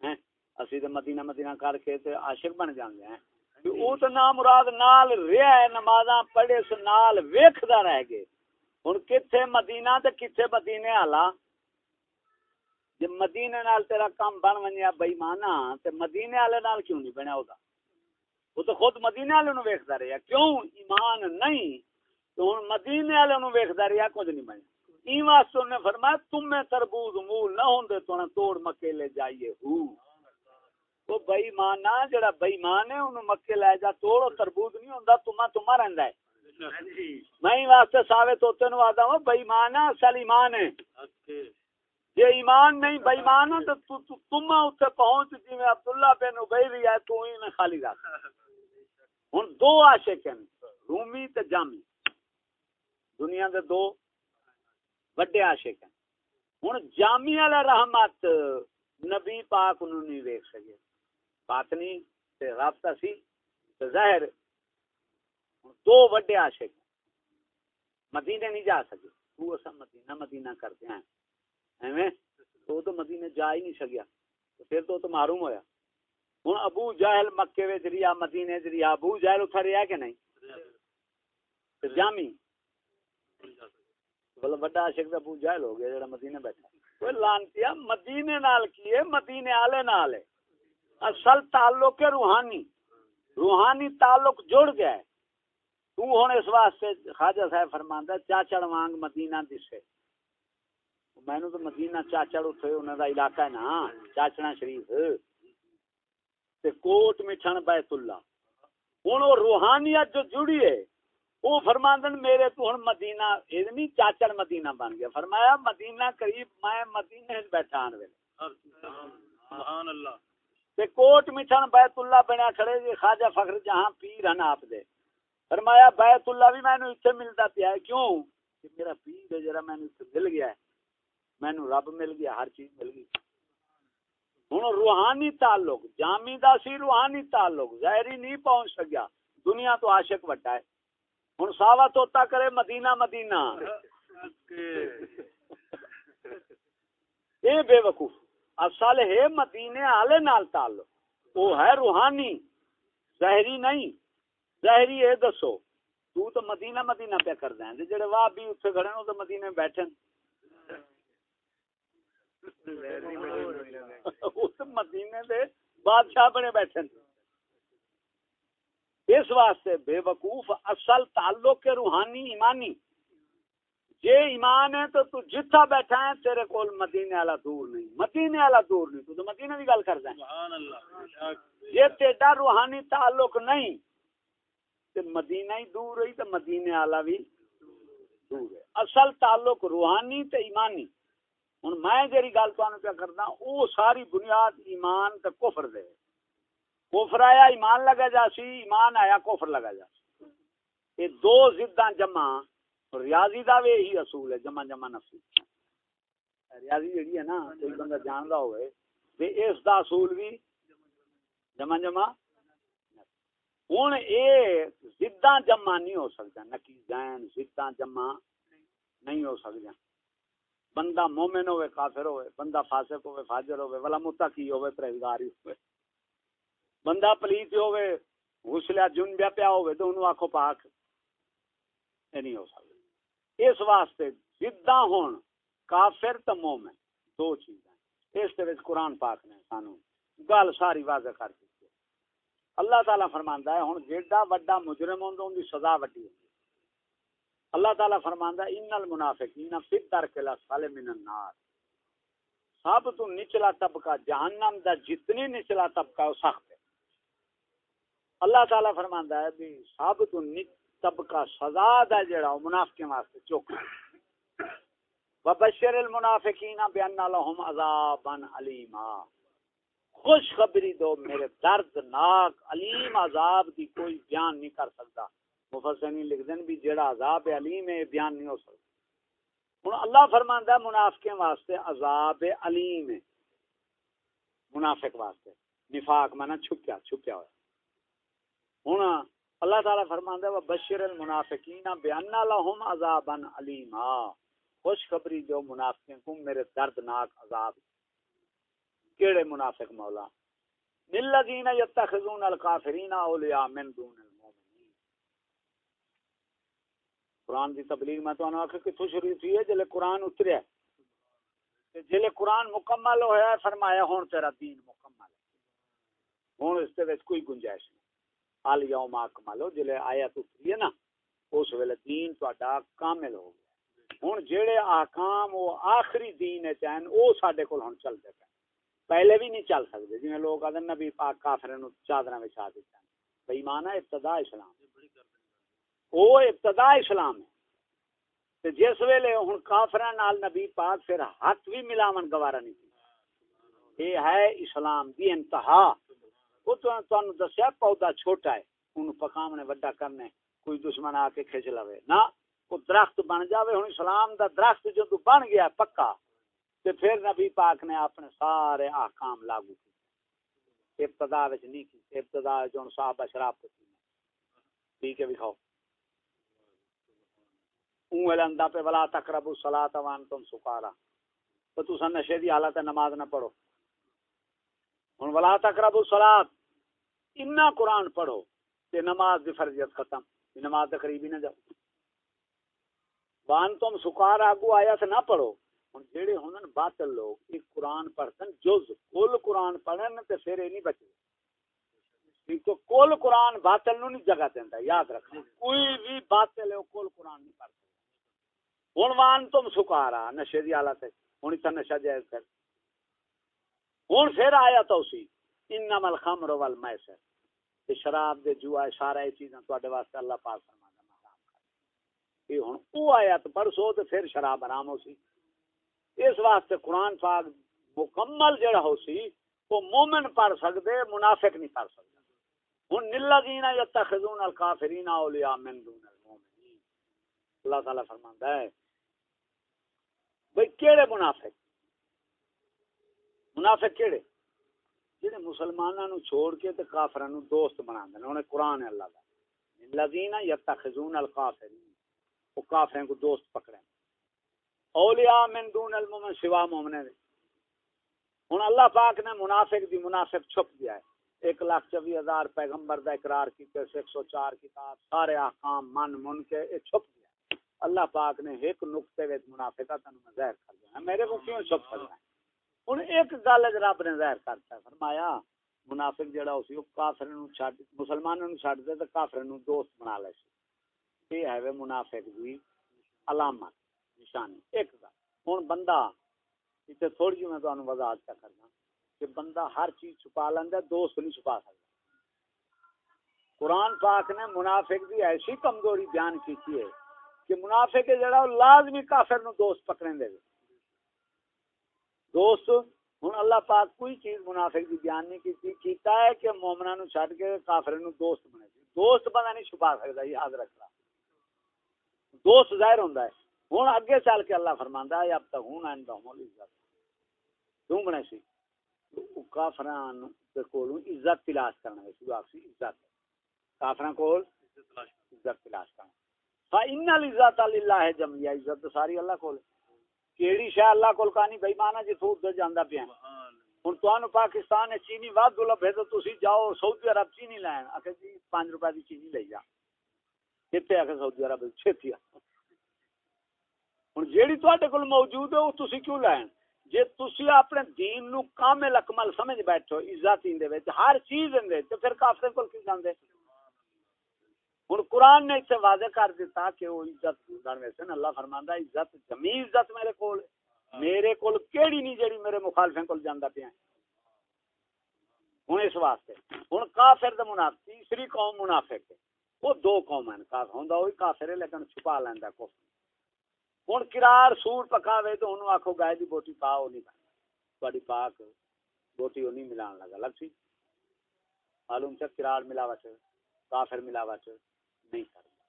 ہیں؟ اسی تے مدینہ مدینہ کر کے تے عاشق بن جاندے ہیں۔ او تے نام مراد نال رہا ہے، نمازاں پڑھے، اس نال ویکھدا رہ گئے۔ ہن کتھے مدینہ تے کتھے مدینے والا جے مدینے نال تیرا کام بن ونیا بے ایمانا تے مدینے والے نال کیوں نہیں بنیا ہوگا وہ تو خود مدینے والے نو ویکھدا رہیا۔ کیوں ایمان نہیں؟ تو ہن مدینے والے نو ویکھدا رہیا، کچھ نہیں بنیا۔ واسطے نے فرمایا تم میں تربوز مول نہ ہوندے تو نہ توڑ مکے لے جائیے ہو۔ وہ بے ایمان نہ جڑا بے ایمان ہے اونوں مکے لے جا، توڑ اور تربوز نہیں ہوندا تما تما رہندا ہے۔ میں واسطے ثابت ہوتے نو آدا ہوں بے ہے، اصل ایمان ہے۔ یہ ایمان نہیں بے ایمان تو تم اوتے پہنچ جی میں عبداللہ بن ابی بھی ہے، تو ہی میں خالی رکھ۔ ہن دو عاشق ہیں، رومی تے جامی۔ دنیا دے دو وڈے عاشق ہیں۔ ہوں جامی والا رحمت نبی پاک انہوں نہیں ویک سکے۔ باطنی تے رابطہ سی تے ظاہر دو وڈے عاشق مدینے نہیں جا سکے۔ تو اسا مدینہ مدینہ کرتے ہیں۔ ایویں؟ تو تو مدینے جا ہی نہیں سکیا۔ تو پھر تو تو معلوم ہویا۔ ہوں ابو جہل مکے وچ ریا مدینے وچ ریا ابو جہل اتھا ریا کہ نہیں؟ تے جامی۔ بلا بڑا عاشق ابو جہل ہو گیا جڑا مدینے بیٹھا۔ کوئی لانتیا مدینے نال کیے مدینے والے نال ہے۔ اصل تعلق ہے روحانی۔ روحانی تعلق جڑ گیا ہے۔ تو ہن اس واسطے خواجہ صاحب فرماندا چاچڑ وانگ مدینہ دسے۔ مینوں تو مدینہ چاچڑ اوتھے انہاں دا علاقہ ہے نا چاچڑا شریف۔ تے کوٹ مٹھن بیت اللہ۔ ہن وہ روحانیت جو جڑی ہے وہ فرماندن میرے تو ہن مدینہ اے نہیں چاچڑ مدینہ بن گیا۔ فرمایا مدینہ قریب، میں مدینے بیٹھا ان ویلے سبحان اللہ۔ تے کوٹ مٹھن بیت اللہ بنیا کھڑے جی خواجہ فخر جہاں پیر ہیں آپ دے۔ فرمایا بیت اللہ بھی مینوں ایتھے ملدا پیا ہے۔ کیوں؟ کہ میرا پیر ہے مینوں ایتھے مل گیا ہے۔ مینوں رب مل گیا ہر چیز مل گئی۔ ہوں روحانی تعلق جامی دا سی روحانی تعلق ظاہری نہیں پہنچ سکیا۔ دنیا تو عاشق وڈا ہے۔ ہوں ساوا توتا کرے مدینہ مدینہ۔ *laughs* اے بے وقوف۔ اصل ہے مدینے والے نال تعلق۔ وہ ہے روحانی۔ ظاہری نہیں۔ ظاہری یہ دسو۔ تو تو مدینہ مدینہ پہ کر دیں جڑے واہ بھی اتنے کھڑے ہیں تو مدینے بیٹھے مدینے دے بادشاہ بنے بیٹھے اس واسطے بے وقوف اصل تعلق کے روحانی، ایمانی۔ جے ایمان ہے تو تو جتھا بیٹھا ہے تیرے کول مدینے والا دور نہیں۔ مدینے والا دور نہیں تو تو مدینے کی گل کردا ہے۔ سبحان اللہ۔ جے تیرا روحانی تعلق نہیں تے مدینہ ہی دور رہی تے مدینے والا بھی دور ہے۔ اصل تعلق روحانی تے ایمانی۔ ہوں میں جی گل تمہیں کیا کرنا وہ ساری بنیاد ایمان تے کفر دے۔ کفر آیا ایمان لگا جا سی ایمان آیا کفر لگا جا سی۔ یہ دو زداں جمع ریاضی دا بھی یہی اصول ہے، جمع جمع نفسی ریاضی جڑی ہے نا، کوئی بندہ جاندا ہوئے تے اس دا اصول بھی جمع جمع ہوں یہ زداں جمع نہیں ہو سکتا نکیزین زداں جمع نہیں ہو سکتا بندہ مومن ہوئے، کافر ہوئے، بندہ فاسق ہوئے، فاجر ہوئے، ولا متقی ہوئے، پرہیزگاری ہوئے۔ بندہ پلیت ہوئے، غسلہ جن بیا پیا ہوئے، تو انہوں آکھو پاک یہ نہیں ہو سکتا اس واسطے جدہ ہون، کافر تو مومن، دو چیزیں اس طرح قرآن پاک نے سانو گل ساری واضح کر دی اللہ تعالیٰ فرماندا ہے، ہن جیڑا وڈا مجرم ہوندا، اون دی سزا وڈی ہے۔ اللہ تعالیٰ فرماندا ہے، ان المنافقین فی الدرک الاسفل من النار۔ سب تو نچلا طبقہ جہنم دا جتنی نچلا طبقہ، وہ سخت ہے۔ اللہ تعالیٰ فرماندا ہے بھی سب تو نچ طبقہ سزا دا جڑا منافقین واسطے چوکا وبشر المنافقین بان لهم عذابا علیما خوشخبری دو، میرے دردناک، علیم عذاب کی کوئی بیان نہیں کر سکتا۔ مفسرین لکھ دین بھی جڑا عذاب علیم ہے بیان نہیں ہو سکتا۔ ہوں اللہ فرماندا ہے منافقیں واسطے عذاب علیم ہے۔ منافق واسطے۔ نفاق مانا چھپیا چھپیا ہوا۔ ہوں اللہ تعالی فرماندا ہے بشر المنافقین بیان لهم عذابا علیما خوشخبری دو منافقیں کو میرے دردناک عذاب۔ کیڑے منافق مولا۔ للذین یتخذون الکافرین اولیاء من دون المؤمنین قرآن دی تبلیغ میں تو انہوں آخر کتھو شروع تھی ہے؟ جلے قرآن اتریا ہے۔ جلے قرآن مکمل ہویا ہے، فرمایا ہون تیرا دین مکمل ہے۔ ہون اس تے کوئی گنجائش نہیں۔ آل یوم اکمل جلے آیت اتری ہے نا، اس ویلے دین تو کامل ہو گیا۔ ہوں جیڑے آکام وہ آخری دین ہے چاہن وہ ساڈے کول ہن چل دے پہلے بھی نہیں چل سکتے جی لوگ آدھے نبی پاک کافر چادر بچھا دیتا بھائی مانا ابتدا اسلام۔ وہ ابتدا اسلام ہے۔ تے جس ویلے ہوں کافر نبی پاک پھر ہاتھ بھی ملاون گوارا نہیں۔ یہ ہے اسلام دی انتہا۔ وہ تو دسیا پودا چھوٹا ہے ان پکام نے وڈا کرنے کوئی دشمن آ کے کھچ لو نہ وہ درخت بن جاوے ہوں اسلام دا درخت جو تو بن گیا پکا تے پھر نبی پاک نے اپنے سارے احکام لاگو کی ابتدا وچ نہیں کی ابتدا جو صاحب شراب تے ٹھیک ہے کھاؤ اون لندا پہ ولا تقربوا الصلاۃ وانتم سکارا تو تساں نشے دی حالت نماز نہ پڑھو ہن ولا تقربوا الصلاۃ اتنا قرآن پڑھو کہ نماز دی فرضیت ختم نماز دے قریب ہی نہ جاؤ۔ وان تم سکار آگو آیا سے نہ پڑھو، ہن جڑے ہونن باطل لوگ، ایک قرآن پڑھن جز کل قرآن پڑھن تے پھر نہیں بچے۔ تو کل قرآن باطل نو نہیں جگہ دیندا، یاد رکھنا۔ کوئی بھی باطل ہے کل قرآن نہیں پڑھ سکتا ہن وان تم سکارا نشے دی حالت ہے۔ ہن تے نشہ جائز کر۔ ہن پھر آیا تو اسی انما الخمر والمیسر۔ کہ شراب دے جوا سارا یہ چیزاں تواڈے واسطے اللہ پاک فرماندا حرام کر یہ ہن او آیت پڑھو تے پھر شراب حرام ہو سی۔ اس واسطے قرآن پاک مکمل جڑا ہو سی، وہ مومن پڑھ سکدے، منافق نہیں پڑھ سکدا ہن للذین یتخذون الکافرین اولیاء من دون المؤمنین۔ اللہ تعالی فرماندا ہے، بھئی کیڑے منافق؟ منافق کیڑے؟ جڑے مسلماناں نو چھوڑ کے تے کافراں نو دوست بناندے نے انہیں قرآن ہے اللہ دا۔ الذین یتخذون الکافرین وہ کافروں کو دوست پکڑے اولیاء من دون المؤمن سوا مومنے دے۔ ہن اللہ پاک نے منافق دی منافق چھپ دیا ہے۔ ایک لاکھ چوبی ہزار پیغمبر دا اقرار کیتے، ایک سو چار کتاب، سارے احکام من من کے اے چھپ دیا اللہ پاک نے ایک نقطے وچ منافقہ تنوں میں ظاہر کر دیا میرے کو کیوں چھپ کر کرنا ہے۔ ہوں ایک گل رب نے ظاہر کرتا فرمایا منافق جڑا اسی وہ کافر نو چھڈ مسلمانوں نو چھڈ دے تے کافر نو دوست بنا لے سی یہ ہے منافق دی علامت نشانی ایک دا ہن بندہ تے تھوڑی جی میں تانوں وضاحت کر کرنا کہ بندہ ہر چیز چھپا لیندا دوست نہیں چھپا سکتا قرآن پاک نے منافق دی ایسی کمزوری بیان کی ہے کہ منافق جڑا لازمی کافر نو دوست پکڑیں دے دوست ہوں اللہ پاک کوئی چیز منافق کی بیان نہیں کی کیتا ہے کہ مومنا نو چھڈ کے کافر نو دوست بنے دوست بندہ نہیں چھپا سکتا یاد رکھنا۔ دوست ظاہر ہوندا ہے۔ ہوں اگے چل کے اللہ فرماندا ہے اب تک ہوں این دہم عزت کیوں بنے سی؟ کافران دے کولوں عزت تلاش کرنا ہے سو آکسی عزت۔ کافراں کول عزت تلاش۔ کرنا۔ فإن العزت للہ جمعیہ عزت ساری اللہ کول کیڑی شاہ اللہ کول کہانی بے جی تو ادھر جاندا پیا ہن تانوں پاکستان چینی واد لبے تو تسی جاؤ سعودی عرب چینی لین اکھے جی 5 روپے دی چینی لے جا کتے اکھے سعودی عرب؟ چھتی ہن جیڑی تواڈے کول موجود ہے او تسی کیوں لین جے تسی اپنے دین نو کامل اکمل سمجھ بیٹھو عزت دے وچ ہر چیز دے تے پھر کافر کول کی جاندے؟ ہوں قرآن نے اتنے واضح کر دیتا کہ وہ عزت ویسے اللہ فرماندا عزت جمی عزت میرے کول میرے کول کیڑی نہیں جیڑی میرے مخالفیں کول جاندا پیا ہوں اس واسطے ہوں کافر دا منافق تیسری قوم منافق ہے۔ وہ دو قوم ہیں، کافر ہوندا وہی کافر ہے، لیکن چھپا لیندا کو ہوں کرار سور پکاوے تو انہوں آکھو گائے دی بوٹی پا وہ نہیں تھوڑی پاک بوٹی وہ نہیں ملان لگا، لگ سی۔ معلوم سے کرار ملاوٹ، کافر ملاوٹ۔ نہیں کرتا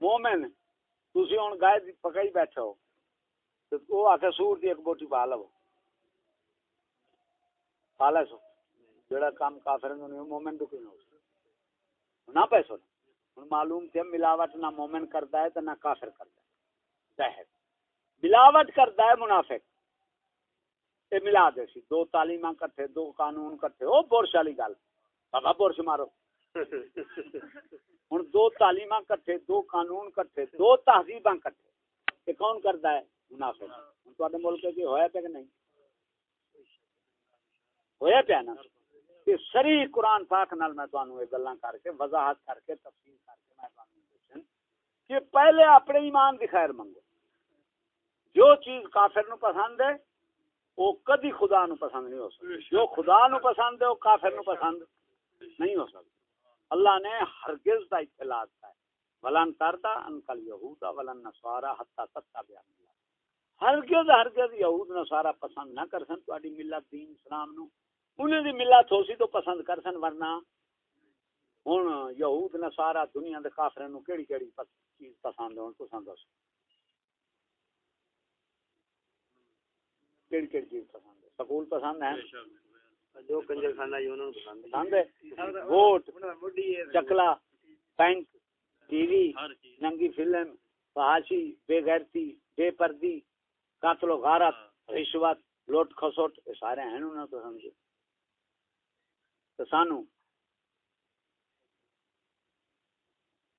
مومن تھی ہوں گائے پکائی بیٹھے ہو تو وہ آ کے سور کی ایک بوٹی پا لو۔ پا لے سو جڑا کام کافر مومن دکھی نہ پیسو ہوں معلوم تھے، ملاوٹ نہ مومن کرتا ہے تو نہ کافر کرتا ہے۔ ملاوٹ کرتا ہے منافق۔ یہ ملا دے سی۔ دو تعلیم کٹھے، دو قانون کٹھے۔ وہ برش والی گل۔ بابا برش مارو۔ *laughs* ہوں دو تعلیم کٹھے، دو قانون کٹھے، دو تہذیب کٹھے۔ یہ کون کرتا ہے؟ منافع تے ملک کی ہوا پہ کہ نہیں؟ ہوا پیا نا؟ سری قرآن پاک نال میں تمہیں یہ گلا کر کے، وضاحت کر کے، تفصیل کر کے میں تمہیں کہ پہلے اپنے ایمان کی خیر منگو۔ جو چیز کافر نو پسند ہے وہ کدی خدا نو پسند نہیں ہو سکتی جو خدا نو پسند ہے وہ کافر نو پسند نہیں ہو سکتا اللہ نے ہرگز کا اطلاع ہے ولن تردا انکل یہودا ولن نصارا حتا تتا بیان اللہ۔ ہرگز ہرگز یہود نصارا پسند نہ کر سن تواڈی ملت دین اسلام نو۔ انہیں دی ملت ہو سی تو پسند کر سن ورنہ ہن یہود نصارا دنیا دے کافرن نو کیڑی کیڑی چیز پسند ہون، پسند دس کیڑی کیڑی چیز پسند ہے، سکول پسند ہے جو کنجر خانہ ہی انہوں پسند پسند ہے ووٹ چکلا بینک ٹی وی ننگی فلم فحاشی بے غیرتی بے پردی قاتل و غارت رشوت لوٹ کھسوٹ یہ سارے ہیں انہوں تو سمجھے۔ تو سانو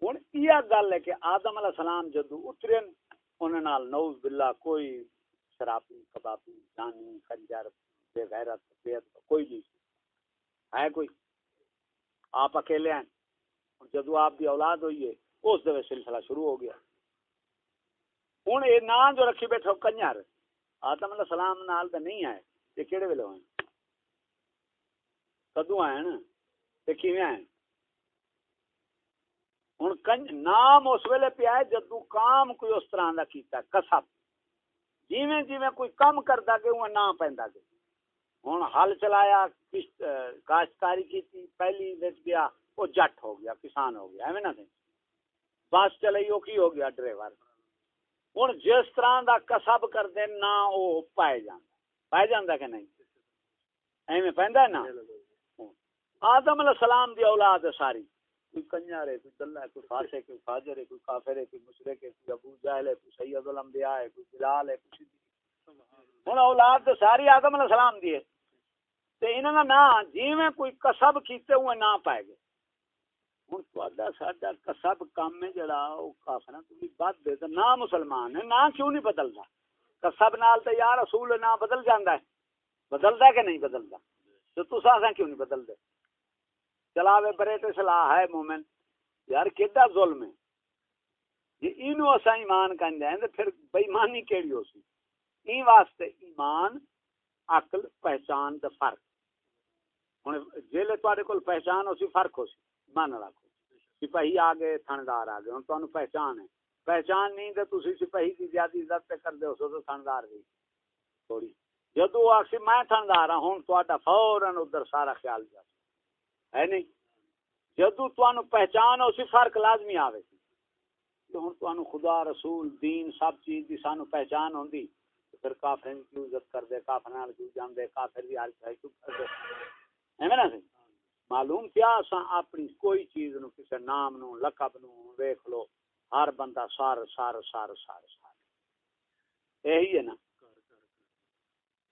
ہوں یہ گل ہے کہ آدم علیہ السلام جدو اترن انہوں نال نعوذ باللہ کوئی شرابی کبابی جانی خنجر بے غیرت بے کوئی نہیں۔ ہے کوئی؟ آپ اکیلے ہیں۔ جدو آپ کی اولاد ہوئی ہے، اس دے سلسلہ شروع ہو گیا۔ ہوں یہ نام جو رکھی بیٹھو کنجر۔ آدم علیہ السلام نال تو نہیں آئے۔ یہ کہڑے ویلے ہوئے؟ کدو آئے نا کیویں آئے ہوں کنج، نام اس ویلے پیا ہے جدو کام کوئی اس طرح کا کیتا کسب۔ جیویں جیویں کوئی کم کرتا گیا وہ نام پہنتا گیا۔ ہوں ہل چلایا کاشتکاری کی پہلی بچ گیا وہ جٹ ہو گیا کسان ہو گیا ایویں نہ بس چلائی وہ کی ہو گیا ڈرائیور؟ ہوں جس طرح کا کسب کرتے نہ وہ پائے جانا پائے جانا کہ نہیں؟ ایویں پہنتا نا؟ آدم علیہ السلام دی اولاد ہے ساری۔ کوئی کنجر ہے کوئی دلہ ہے کوئی فاسق ہے کوئی فاجر ہے کوئی کافر ہے کوئی مشرک ہے کوئی ابو جہل ہے کوئی سید الانبیاء ہے کوئی بلال ہے کوئی ہن اولاد تو ساری آدم علیہ السلام دی ہے۔ تے انہاں دا نا جویں کوئی کسب کیتے ہوئے نہ پائے گے ہن تہاڈا ساڈا کسب کام ہے جڑا او کافراں تو بھی بد دے تے نہ مسلمان ہے نہ کیوں نہیں بدلدا؟ کسب نال تے یا رسول نہ بدل جاندا ہے۔ بدلدا کہ نہیں بدلدا؟ تو تساں کیوں نہیں بدل دے چلاوے برے تے صلاح ہے مومن۔ یار کیدا ظلم ہے؟ یہ اینو اسا ایمان کن جائیں تے پھر بے ایمانی کیڑی ہو سی؟ این واسطے ایمان، عقل، پہچان تے فرق۔ ہن جیلے تواڈے کول پہچان ہو سی، فرق ہو سی مان رکھو۔ سپاہی آ گئے تھندار آ گئے ہن تانوں پہچان ہے۔ پہچان نہیں تے تسی سپاہی دی زیادہ عزت تے کر دے ہو تو تھندار دی۔ تھوڑی۔ جدو آخسی میں تھندار ہوں ہوں تواڈا فورن ادھر سارا خیال جا ہے نہیں جدو تانوں پہچان ہو سی، فرق لازمی آوے سی۔ ہن تانوں خدا، رسول، دین سب چیز دی سانو پہچان ہوندی۔ پھر کافر کی عزت کر دے کافر کیوں جان دے کافر بھی ہر چاہے کیوں کر ایویں نہ سی معلوم کیا اساں اپنی کوئی چیز نو کسے نام نو لقب نو ویکھ لو، ہر بندہ سار سار سار سار سار۔ یہی ہے نا۔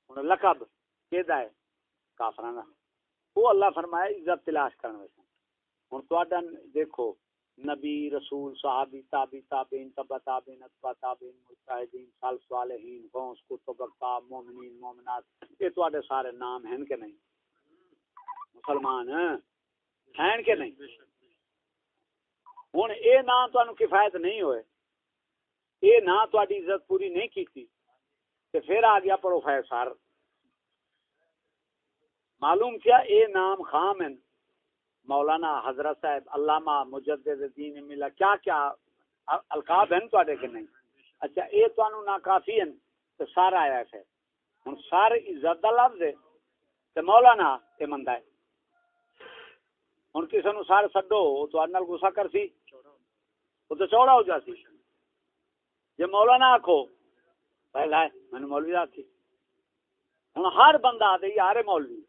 ہن لقب کیدا ہے؟ کافراں دا۔ وہ اللہ فرمایا عزت تلاش کرنے واسطے ہوں تا دیکھو، نبی، رسول، صحابی تابی تابین تبا تابین اتبا تابین مجاہدین سال صالحین، غوث کتب اقتاب مومنین، مومنات۔ یہ تو سارے نام ہیں کہ نہیں؟ مسلمان ہیں؟ کہ نہیں؟ ہوں اے نام تو کفایت نہیں ہوئے، اے نہ تاری عزت پوری نہیں کی پھر آ گیا پروفیسر۔ معلوم کیا اے نام خام ہیں؟ مولانا حضرت صاحب، علامہ مجدد دین ملا، کیا کیا القاب ہیں تو کہ نہیں؟ اچھا اے تو نا کافی ہیں تو سارا آیا ہے۔ ہن سارے عزت دا لفظ ہے، تے مولانا تے مندا ہے۔ ہن کسے نو سارے سڈو تو نال غصہ کر سی وہ تو چوڑا ہو جاسی جے مولانا آکھو پہلا ہے میں نے مولوی آکھی ہن ہر بندہ آ یار مولوی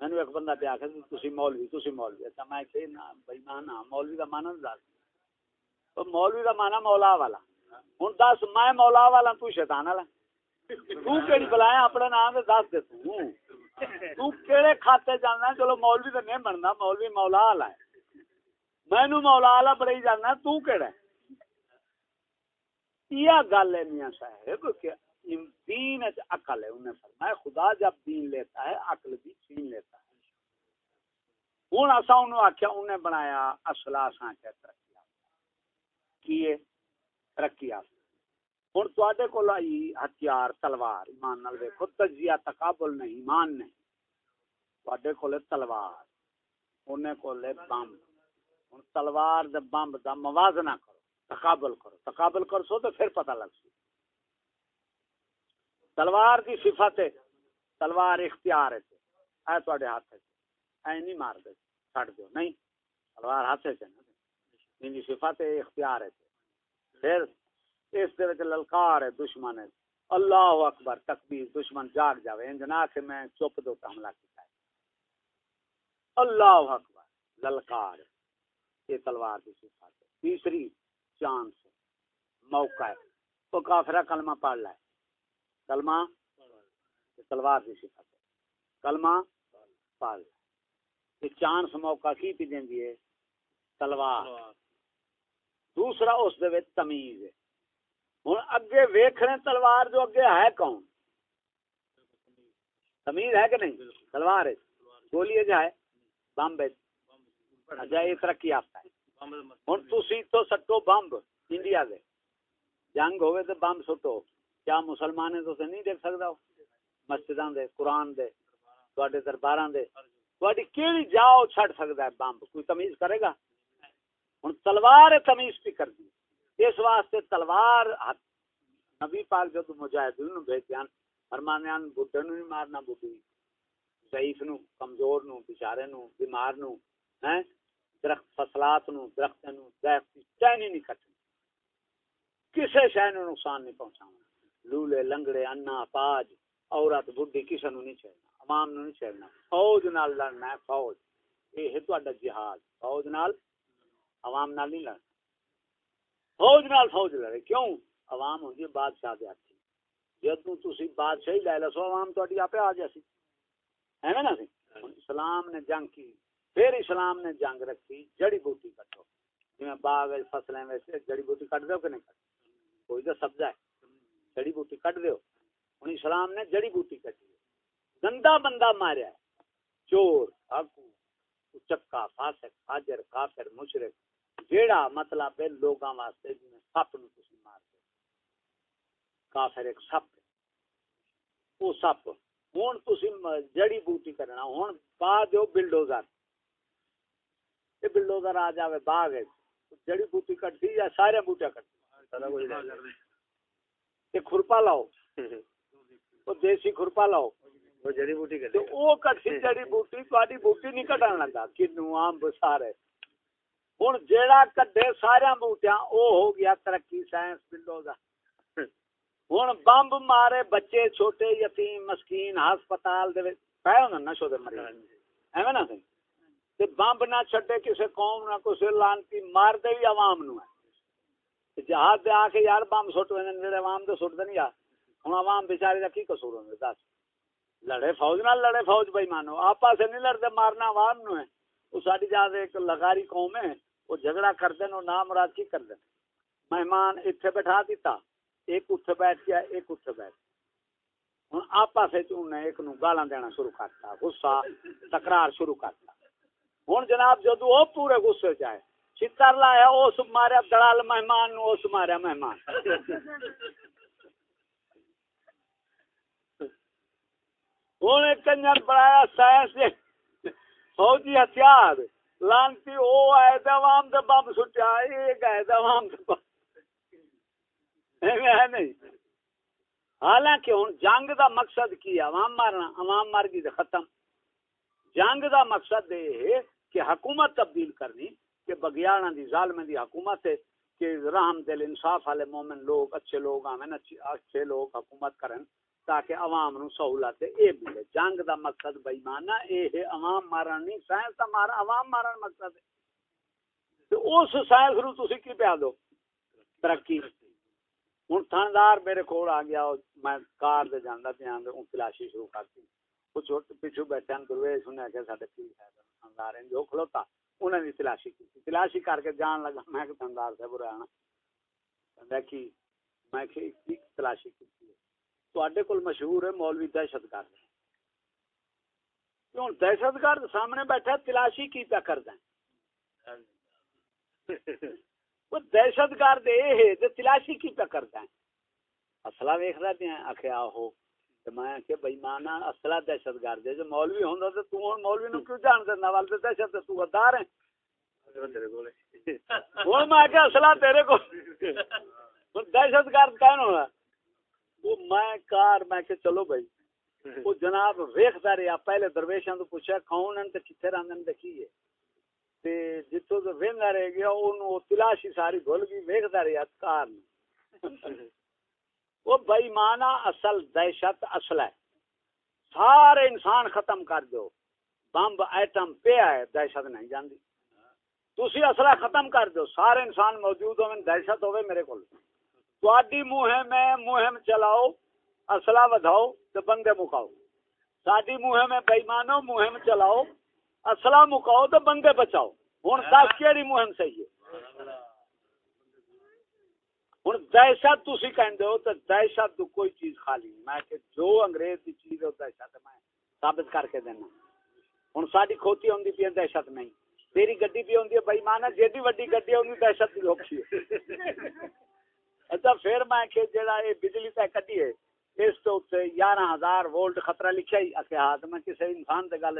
مینو ایک بندہ پہ آخر مولوی تھی مولوی اچھا میں کہ بھائی مانا مولوی کا مانا دس تو مولوی کا مانا مولا والا ہوں دس میں مولا والا تو شیطان والا تو کہڑی بلایا اپنے نام دس دے تو کہڑے کھاتے جانا چلو مولوی تو نہیں بننا مولوی مولا والا ہے مینو مولا والا بڑے جانا تو کہڑا یہ گل ہے میاں صاحب کیا دین عقل ہے انہیں فرمایا خدا جب دین لیتا ہے عقل بھی چھین لیتا ہے ہوں اصا انہوں آخیا انہیں بنایا اصلا اساں کیا ترقی کیے ترقی ہوں تے کو آئی ہتھیار، تلوار۔ ایمان نال ویکو تجزیہ، تقابل نہیں، ایمان نہیں۔ تے کو تلوار انہیں کو بمب ہوں تلوار دے بمب دا موازنہ کرو، تقابل کرو۔ تقابل کر سو تو پھر پتہ لگ سو تلوار کی صفت ہے، تلوار اختیار ہے۔ اے تواڈے ہاتھ ہے۔ اے نہیں مار دے، چھڈ دیو۔ نہیں، تلوار ہاتھ ہے۔ نا ان صفت اختیار ہے۔ پھر اس دے وچ للکار ہے دشمن ہے۔ اللہ اکبر تکبیر دشمن جاگ جاوے۔ ان جنا کہ میں چپ دو حملہ کیتا ہے۔ اللہ اکبر للکار یہ تلوار کی صفت ہے۔ تیسری چانس موقع ہے۔ تو کافرہ کلمہ پڑھ لائے کلمہ تلوار کی صفت ہے۔ کلمہ پال یہ چانس موقع کی پی دیں دیے تلوار۔ دوسرا اس دے تمیز ہے۔ ہوں اگے ویکھنے تلوار جو اگے ہے کون؟ تمیز ہے کہ نہیں؟ تلوار ہے۔ گولی ہے۔ بمب اچھا یہ ترقی یافتہ ہے۔ ہوں تھی تو سٹو بمب انڈیا دے۔ جنگ ہوئے تو بمب سٹو۔ کیا مسلمان تو نہیں دیکھ سکتا مسجد دے، قرآن دے تے دربار دے۔ کیڑی جاؤ چھڑ سکتا ہے بمب؟ کوئی تمیز کرے گا؟ ہوں تلوار تمیز بھی کر دی۔ اس واسطے تلوار نبی پاک جو مجاہدین بھیجان فرمانے ان بڈھے نو نہیں مارنا بڈھی ضعیف نو کمزور نو بچارے نو بیمار نو ہیں؟ درخت فصلات نو درخت نو درخت چینی نہیں کٹنی۔ کسے شے نو نقصان نہیں پہنچانا لولے، لنگڑے، انا پاج عورت، بڈھی، کسے نو نہیں چھڑنا عوام نو نہیں چھڑنا فوج نال لڑنا ہے، فوج۔ یہ ہے تہاڈا جہاد۔ فوج نال عوام نال نہیں لڑنا۔ فوج نال فوج لڑے۔ کیوں؟ عوام ہوندی بادشاہ دے ہاتھ جدو تسی بادشاہی لے لسو، عوام تہاڈی آپ آ جاسی۔ ہے نا سی اسلام نے جنگ کی، پھر اسلام نے جنگ رکھی، جڑی بوٹی کٹو۔ جی باغ فصلیں ویسے جڑی بوٹی کٹ دو کہ نہیں کٹ؟ کوئی تو سبزہ ہے۔ جڑی بوٹی کٹ دو ہوں اسلام نے جڑی بوٹی کٹی۔ گندا بندہ ماریا ہے۔ چور آگو چکا، فاسق، فاجر، کافر مشرق جیڑا مطلب ہے لوگاں واسطے جی سپ نو تسی مار دو کافر ایک سپ وہ سپ۔ ہوں تھی جڑی بوٹی کرنا ہوں پا دو بلڈوزر۔ یہ بلڈوزر آ جائے باغ جڑی بوٹی کٹتی یا سارے بوٹے کٹتی خرپا لاؤ۔ وہ دیسی خرپا لاؤ۔ جڑی بوٹی وہ کٹی جڑی بوٹی تاری بوٹی نہیں کٹن لگا۔ کنو آم سارے ہوں جیڑا کٹے سارے بوٹیا وہ ہو گیا ترقی سائنس بلڈوزر ہوں بمب مارے بچے چھوٹے یتیم مسکین ہسپتال دے پے نشو دے مریض۔ ایویں نہ سی تے بمب نہ چھڈے کسے قوم نہ کسے لانتی مار دے بھی عوام نو ہے۔ جہاد دے آ کے یار بمب سٹ وے عوام دے سٹ دے نہیں یار۔ ہن عوام بیچارے دا کی قصور ہوندا؟ دس۔ لڑے فوج نال لڑے فوج بھائی مانو آپا سے نہیں لڑتے مارنا عوام نو ہے۔ وہ ساری جاد ایک لگاری قوم ہے، وہ جھگڑا کر کرتے نو نام مراد کی کر دیں مہمان اتنے بٹھا دیتا، ایک اٹھ بیٹھ گیا، ایک اٹھ بیٹھ ہوں آپس ایک نو گالا دینا شروع کرتا، غصہ، تکرار شروع کرتا۔ ہوں جناب جدو وہ پورے غصے چائے چتر لایا اس ماریا دڑال مہمان نو اس ماریا مہمان۔ ہوں ایک کنجر بڑایا سائنس فوجی ہتھیار، لانتی وہ آئے عوام دے بم سٹیا، ایک آئے عوام دے بم۔ ہے نہیں۔ حالانکہ ہوں جنگ دا مقصد کی عوام مارنا، عوام مار گئی ختم۔ جنگ دا مقصد یہ کہ حکومت تبدیل کرنی، کہ بگیاڑا دی ظالم دی حکومت ہے، کہ رحم دل، انصاف والے مومن لوگ، اچھے لوگ، آمین اچھے لوگ حکومت کرن۔ تاکہ عوام نو سہولت اے ملے جنگ دا مقصد بے ایمانا اے ہے عوام مارن نہیں، سائنس دا مار، عوام مارن مقصد ہے۔ تو اس سائنس نو تسی کی پیا دو؟ ترقی۔ ہوں تھاندار میرے کو آ گیا، میں کار دے جانا پیا تلاشی شروع کرتی کچھ پچھو بیٹھے درویش انہیں آخیا سارے پیر تھاندار جو کھلوتا۔ انہیں بھی تلاشی کی تلاشی کر کے جان لگا، میں کہ تھاندار سے برا آنا دیکھی میں تلاشی کی تے کول مشہور ہے مولوی دہشت گرد کیوں دہشت گرد سامنے بیٹھا تلاشی کی پیا کر دیں وہ دہشت گرد یہ تلاشی کی پہ کرتا ہے اصلا ویخ رہے ہیں آخیا ہو میں کہ بھائی مانا اصلا دہشت گرد ہے جو مولوی ہوں تو تو ہوں مولوی نو کیوں جان دینا وال تو دہشت تو غدار ہے ہوں میں کہ اصلا تیرے کو دہشت گرد کہن ہونا وہ میں کار میں کہ چلو بھائی۔ وہ جناب رہا پہلے درویشاں تو پوچھا کون ہیں جتوں تو وہدا رہ گیا اونوں تلاشی ساری بھول گئی ویکھدا رہیا کار۔ *laughs* وہ بے مانا اصل دہشت اصل ہے۔ سارے انسان ختم کر دو۔ بمب ایٹم پہ ہے دہشت نہیں جاندی۔ تسی اصلہ ختم کر دو سارے انسان موجود ہوئے دہشت ہوئے میرے کو تواڈی مہم میں مہم چلاؤ اصلہ ودھاؤ تو بندے مکاؤ ساری مہم میں بےمانو مہم چلاؤ اصلا مکاؤ تو بندے بچاؤ۔ ہوں دس کہڑی مہم صحیح ہے؟ ہن دہشت تھی کہتے ہو تو دہشت تو کوئی چیز خالی میں کہ جو انگریز کی چیز ہے دہشت میں ثابت کر کے دینا۔ ہوں ساری کھوتی آتی پی دہشت نہیں۔ تیری گڈی بھی آتی ہے بھائی مانا جی وڈی گڈی آتی دہشت بھی اوکھی اچھا پھر میں کہ جڑا یہ بجلی تے کٹی ہے، اس تو گیارہ ہزار وولٹ خطرہ لکھا ہی۔ اکے ہاتھ میں کسی انسان تے گل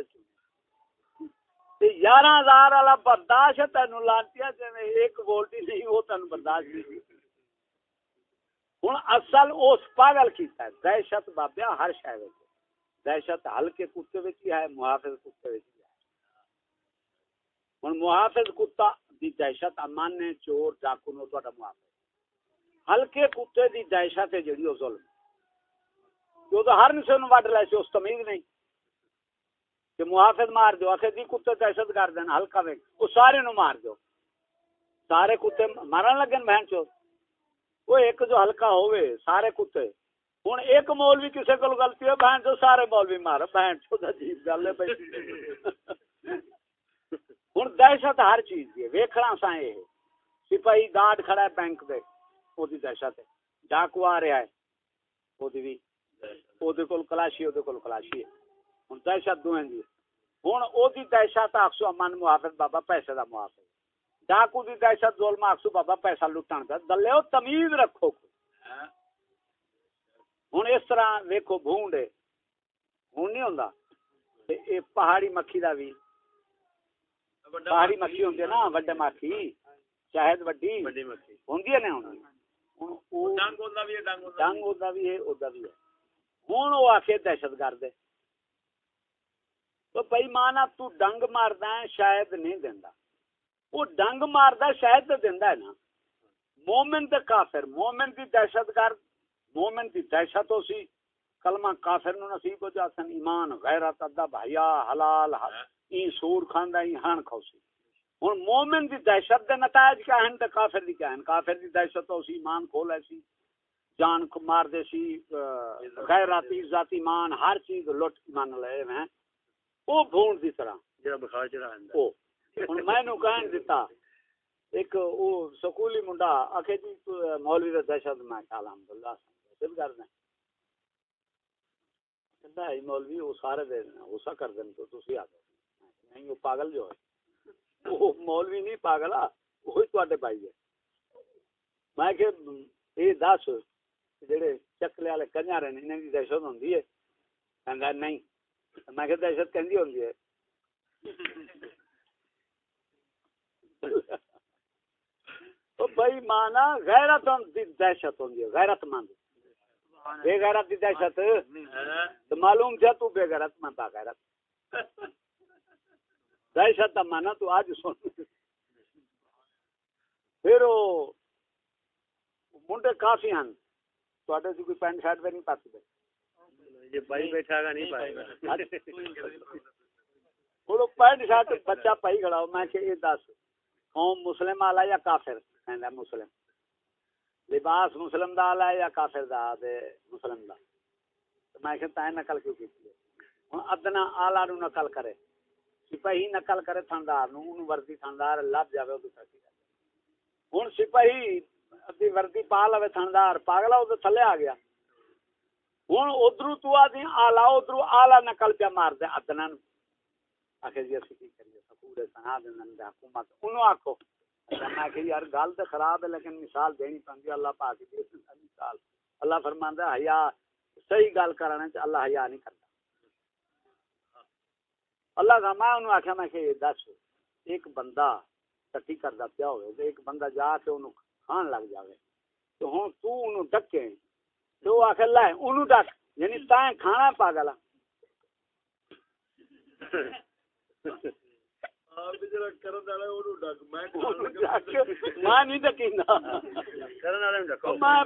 گیارہ ہزار والا برداشت ہے تین لانتی جی ایک وولٹ ہی نہیں، وہ تین برداشت نہیں ہوں اصل اس پاگل کیتا ہے۔ دہشت بابیا ہر شہر دہشت ہلکے کتے بچی ہے، محافظ کتے بچی ہے۔ ہوں محافظ کتا دی دہشت امان چور، ڈاکو نو تا محافظ۔ ہلکے کتے دی دہشت ہے جڑی وہ ظلم۔ جو تو ہر نسے نو وڈ لے سی، اس تمیز نہیں۔ کہ محافظ مار دو آخر جی کتے دہشت کر دینا ہلکا ویک وہ سارے نو مار دو سارے کتے مارن لگن بہن چو۔ وہ ایک جو ہلکا ہوئے سارے کتے۔ ہوں ایک مولوی کسی کو گلتی ہے، بہن چو سارے مولوی مار۔ بہن چو عجیب گل ہے ہوں دہشت ہر چیز کی ویکھنا سا یہ سپاہی گارڈ کھڑا ہے بینک دے۔ وہ دہشت ہے ڈاکو آ رہا ہے وہ بھی وہ کلاشی وہ کلاشی ہے ہوں دہشت دو جی ہوں وہ دہشت آخسو امن محافظ بابا پیسے کا محافظ ڈاکو دی دہشت ظلم آخسو بابا پیسہ لٹن کا دلے تمیز رکھو ہوں اس طرح ویکو بھونڈ ہوں نہیں ہوں پہاڑی مکھی کا بھی پہاڑی مکھی ہوں نا وڈے مکھی شاید وڈی ہوں بھی ہے ہوں وہ آ کے دہشت گرد بھائی مانا تو ڈنگ ماردا ہے شاید نہیں دینا وہ ڈنگ ماردا شاید تو دینا ہے نا مومن تے کافر مومن کی دہشت گرد مومن کی دہشت ہو سی کلمہ کافر نو نصیب ہو جاسن ایمان غیرت ادب حیا حلال ای سور کھاندا ای ہن کھوسی ہن مومن دی دہشت دے نتائج کیا ہیں تے کافر دی کیا ہیں کافر دی دہشت ہو سی ایمان کھول ایسی جان کو مار دے سی غیرت عزت ایمان ہر چیز لٹ مان لے ہیں۔ او بھون دی طرح۔ جڑا بخار چڑھا او۔ ہن میں نو کہن دیتا ایک او سکولی منڈا اکھے جی مولوی دا دہشت میں الحمدللہ سب کر دیں۔ ہے مولوی وہ سارے دے غصہ کر دیں تو تسی آ نہیں وہ پاگل جو ہے۔ وہ مولوی نہیں پاگل آ وہی تواڈے بھائی ہے۔ میں کہ اے دس جڑے چکلے والے کنجا رہے انہاں دی دہشت ہوندی ہے؟ کہندا نہیں۔ میں کہ دہشت کہندی ہوندی ہے۔ تو بھائی مانا غیرت دہشت ہوندی ہے غیرت مند۔ بے غیرت دی دہشت۔ تو معلوم تھا تو بے غیرت با غیرت۔ دہشت دا مانا تو آج سن۔ پھر وہ منڈے کافی ہیں۔ کوئی پینٹ شرٹ پہ نہیں پاتے یہ بھائی بیٹھا گا نہیں پائے گا۔ وہ پینٹ شرٹ بچہ پائی کھڑا ہو۔ میں کہ یہ دس قوم مسلم والا یا کافر؟ کہندا مسلم۔ لباس مسلم دا والا یا کافر دا؟ دے مسلم دا۔ میں کہ تائیں نقل کیوں کیتی ہن ادنا اعلی نو نقل کرے۔ سپاہی نقل کرے تھندار نو اون وردی تھندار لب جاوے او سچی ہن سپاہی ادی وردی پا لوے تھندار پاگلا او تھلے آ گیا ہوں ادھر تو آدھی آلہ ادھر آلہ نقل پہ مار دے ادنا آخر جی اسی کی کریے سکولے سنا دین حکومت انہوں آکھو میں کہ یار گل تو خراب ہے لیکن مثال دینی پندی اللہ پاک دی مثال اللہ فرماندا ہے حیا صحیح گل کرنے چ اللہ حیا نہیں کرتا اللہ کا میں انہوں آخیا میں کہ دس ایک بندہ ٹٹی کردا پیا ہوئے ایک بندہ جا کے انہوں کھان لگ جاوے۔ تو ہوں تو انہوں ڈکے۔ تو آخر لائے انہوں ڈک۔ یعنی تائیں کھانا پاگلا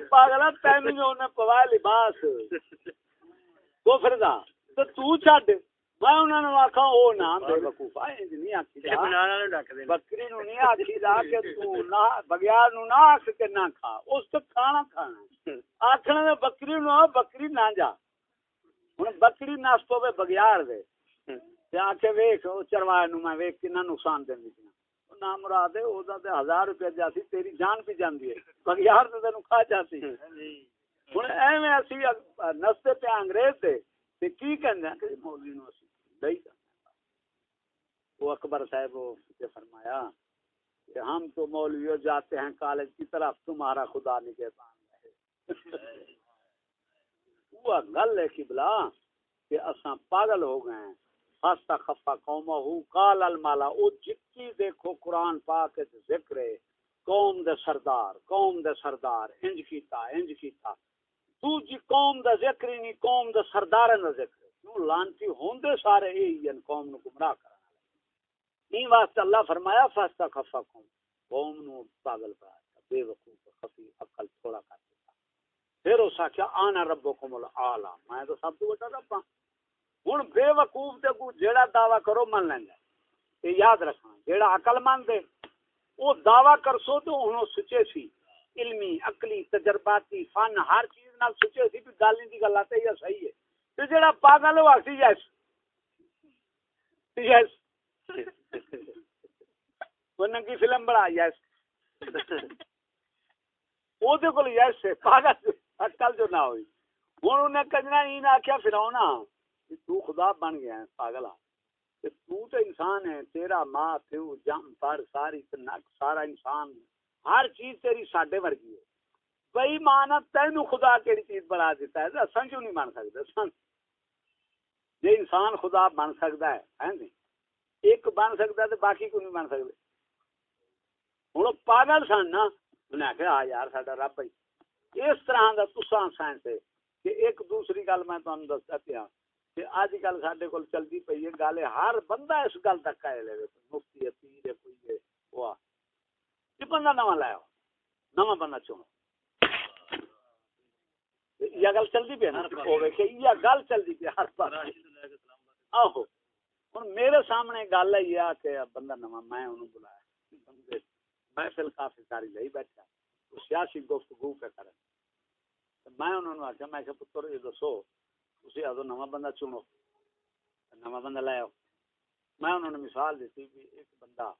پاگلا تین پوایا لباس۔ تو چڈ میں انہوں نے آخا وہ نام دے وقوفا نہیں آخی بکری نو نہیں آخی دا کہ بگیار نو نہ آخ کے نہ کھا اس تو کھانا کھانا آخر بکری نو بکری نہ جا ہوں بکری نس پوے بگیار دے چروایا نو میں کنا نقصان دینی نام مراد ہے او دا تے ہزار روپے جاسی تیری جان بھی جاندی ہے بغیار تے تینوں کھا جاسی ہن ایویں اسی نستے پہ انگریز دے تے کی کہندے کہ مولوی نو اسی دئی وہ اکبر صاحب نے فرمایا کہ ہم تو مولویوں جاتے ہیں کالج کی طرف، تمہارا خدا نگہبان ہے۔ وہ گل ہے قبلہ کہ اساں پاگل ہو گئے ہیں۔ خاصا خفا قوم ہو کال المالا او جتی دیکھو قرآن پاک ذکر ہے۔ قوم دے سردار، قوم دے سردار، انج کیتا انج کیتا۔ تو جی قوم دا ذکر ہی نہیں، قوم دے سردار دا ذکر۔ کیوں لانتی ہوندے سارے اے قوم نو گمراہ کرن این واسطے اللہ فرمایا، فاستا خفا قوم قوم نو پاگل بنا بے وقوف، خفی، عقل، تھوڑا کر دیتا پھر اس آخیا آنا ربکم العالی میں تو سب تو بڑا رب ہوں ہوں بے وقوف تے کو جیڑا دعوی کرو من لینا یہ یاد رکھنا، جیڑا عقل مند ہے وہ دعوی کرسو تو انہوں سچے سی۔ علمی، عقلی، تجرباتی، فن، ہر چیز نال سچے سی بھی گل دی گل آتے یا صحیح ہے۔ تو پاگل ہوا سی یس یس وہ ننگی فلم بڑا یس وہ کول یس ہے پاگل اکل جو نہ ہوئی ہوں انہیں کجنا ہی نہ آخیا تو خدا بن گیا ہے پاگل تو تو انسان ہے تیرا ماں پیو جم پر ساری نک سارا انسان ہر چیز تیری ساڈے ورگی ہے بئی مانا تینو خدا کیڑی چیز بنا دیتا ہے اصل کیوں نہیں بن سکتے جی انسان خدا بن سکتا ہے جی؟ ایک بن سکتا ہے تو باقی کیوں نہیں بن سکتے ہوں پاگل سن نا؟ انہیں آخیا ہاں یار سا رب بھائی اس طرح کا تسان سائنس ہے کہ ایک دوسری گل میں تمہیں دستا پیا کہ اج کل سڈے کو چلتی پی ہے، گل ہر بندہ اس گل تک آئے لے، مفتی ہے پیر ہے کوئی ہے، وہ کہ جی بندہ نواں لایا نواں بندہ چنو۔ یہ گل پی نا؟ یہ گل پی ہر پاس۔ آہو۔ میرے سامنے گل ہے کہ بندہ نواں میں بلایا۔ کافی ساری لئی بیٹھا۔ سیاسی گفتگو پہ میں انہوں نے آخیا میں پتر یہ دسو نواں بندہ چنو۔ نواں بندہ لے آؤ۔ میں انہوں نے مثال دیتی بھی ایک بندہ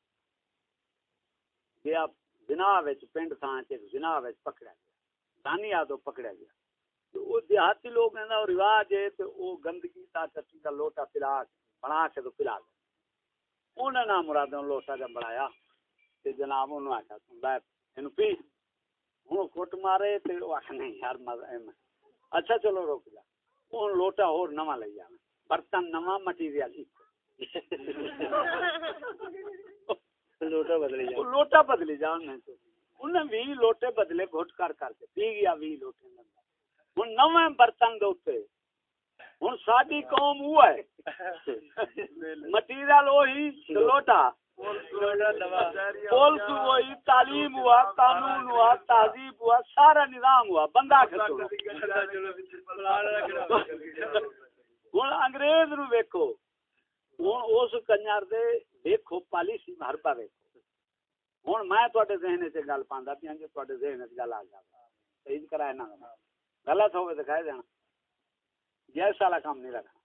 گیا پنڈ تھان جنا پکڑا گیا۔ دانی آدو پکڑا گیا۔ وہ دیہاتی لوگ ہیں وہ رواج ہے تو وہ گندگی چٹی کا لوٹا پلا بنا کے تو پلا انہیں نہ مراد لوٹا جب بنایا۔ جناب انہوں آخیا تم پی۔ ہوں کٹ مارے تو آخ نہیں یار اچھا چلو روک جا۔ ہوں لوٹا اور نواں لے جانا برتن نواں مٹیریل لوٹا بدلی جا لوٹا بدلی جا انہیں بھی لوٹے بدلے گھٹ کر کر کے۔ پی گیا بھی لوٹے ہوں نو برتن دے ہوں ساری قوم وہ ہے۔ مٹیریل وہی لوٹا۔ پولیس ہوئی تعلیم ہوا، قانون ہوا، تہذیب ہوا، سارا نظام ہوا، بندہ ہوں انگریز نو ویکو ہوں اس کنجر دے دیکھو پالیسی ہر پا ویکو ہوں میں تے ذہن سے گل پہ پیا جی تے ذہن چ گل آ جائے صحیح کرائے نہ غلط ہوگی دکھائے دینا۔ جیس والا کام نہیں رکھنا۔